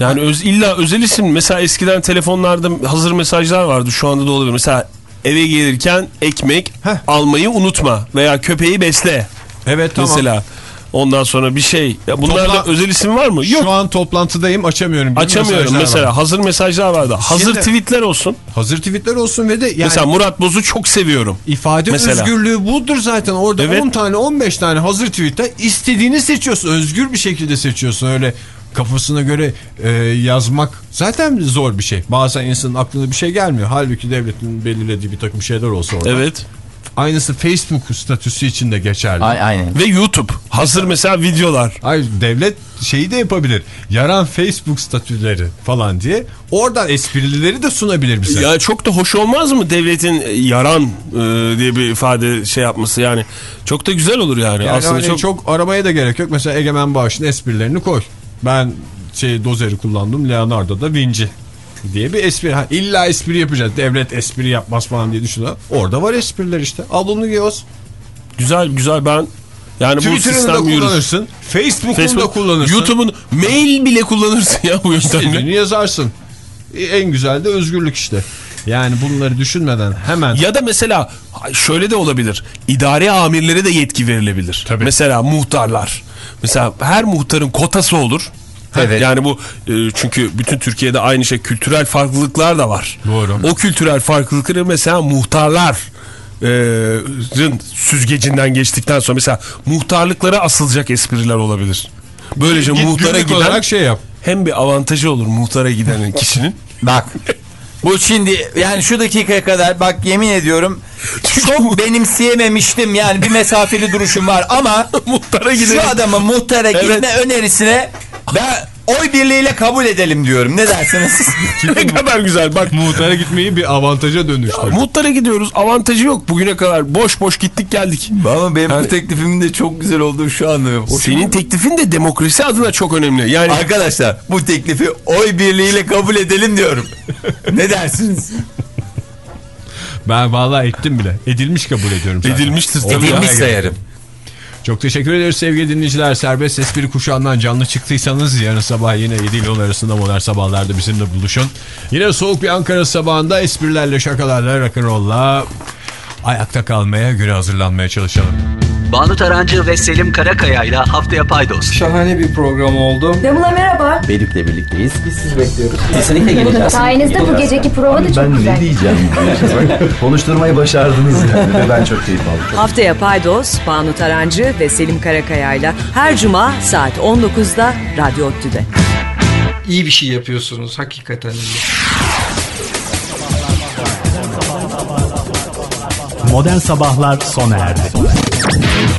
Yani öz, illa özel isim. Mesela eskiden telefonlarda hazır mesajlar vardı. Şu anda da olabilir. Mesela eve gelirken ekmek Heh. almayı unutma. Veya köpeği besle. Evet tamam. Mesela. Ondan sonra bir şey. Ya bunlarda Topla- özel isim var mı? Yok. Şu an toplantıdayım açamıyorum. Açamıyorum mesela. var. Hazır mesajlar vardı. Hazır Şimdi- tweetler olsun. Hazır tweetler olsun ve de yani Mesela Murat Boz'u çok seviyorum. ifade Mesela. özgürlüğü budur zaten. Orada Evet. 10 tane 15 tane hazır tweette istediğini seçiyorsun. Özgür bir şekilde seçiyorsun. Öyle kafasına göre e, yazmak zaten zor bir şey. Bazen insanın aklına bir şey gelmiyor. Halbuki devletin belirlediği bir takım şeyler olsa orada. Evet. Aynısı Facebook statüsü için de geçerli. Ay- aynen. Ve YouTube. Hazır mesela videolar. Hayır devlet şeyi de yapabilir. Yaran Facebook statüleri falan diye. Oradan esprilileri de sunabilir bize. Ya çok da hoş olmaz mı devletin e, yaran e, diye bir ifade şey yapması yani. Çok da güzel olur yani. Yani Aslında hani çok... çok... aramaya da gerek yok. Mesela Egemen Bağış'ın esprilerini koy. Ben şey dozeri kullandım. Leonardo da Vinci diye bir espri. Ha, illa espri yapacağız. Devlet espri yapmaz falan diye düşünüyor. Orada var espriler işte. Al onu giyoz. Güzel güzel ben yani bu Twitter'ını da kullanırsın. Facebook'unu da Facebook, kullanırsın. YouTube'un mail bile kullanırsın ya bu yöntemle. İstediğini yazarsın. E, En güzel de özgürlük işte. Yani bunları düşünmeden hemen Ya da mesela şöyle de olabilir. İdari amirlere de yetki verilebilir. Tabii. Mesela muhtarlar. Mesela her muhtarın kotası olur. Evet. Yani bu e, çünkü bütün Türkiye'de aynı şey kültürel farklılıklar da var. Doğru. O kültürel farklılıkları mesela muhtarlar e, süzgecinden geçtikten sonra mesela muhtarlıklara asılacak espriler olabilir. Böylece Git muhtara giden olarak şey yap. hem bir avantajı olur muhtara giden kişinin. Bak. Bu şimdi yani şu dakikaya kadar bak yemin ediyorum çok benimseyememiştim yani bir mesafeli duruşum var ama muhtara gidelim. şu adamın muhtara Evet. gitme önerisine ben oy birliğiyle kabul edelim diyorum. Ne dersiniz? ne kadar güzel bak. Muhtara gitmeyi bir avantaja dönüştür. Muhtara gidiyoruz. Avantajı yok bugüne kadar. Boş boş gittik geldik. Ama benim Yani- bu teklifimin de çok güzel olduğu şu anda. Senin teklifin de demokrasi adına çok önemli. Yani Arkadaşlar bu teklifi oy birliğiyle kabul edelim diyorum. ne dersiniz? Ben vallahi ettim bile. Edilmiş kabul ediyorum zaten. edilmiştir. Edilmiş ya. sayarım. Çok teşekkür ederiz sevgili dinleyiciler. Serbest espri kuşağından canlı çıktıysanız yarın sabah yine 7 ile 10 arasında modern sabahlarda bizimle buluşun. Yine soğuk bir Ankara sabahında esprilerle şakalarla rock'n'roll'la ayakta kalmaya göre hazırlanmaya çalışalım. Banu Tarancı ve Selim Karakaya ile haftaya paydos. Şahane bir program oldu. Demula merhaba. Bedük'le birlikteyiz. Biz sizi bekliyoruz. Kesinlikle geleceğiz. Sayenizde bu geceki prova da çok ben güzel. ne diyeceğim? Konuşturmayı başardınız yani. Ben çok keyif aldım. Çok Haftaya Paydos, Banu Tarancı ve Selim Karakaya'yla her cuma saat 19'da Radyo Ottü'de. İyi bir şey yapıyorsunuz hakikaten. Modern Sabahlar sona erdi. Thank you.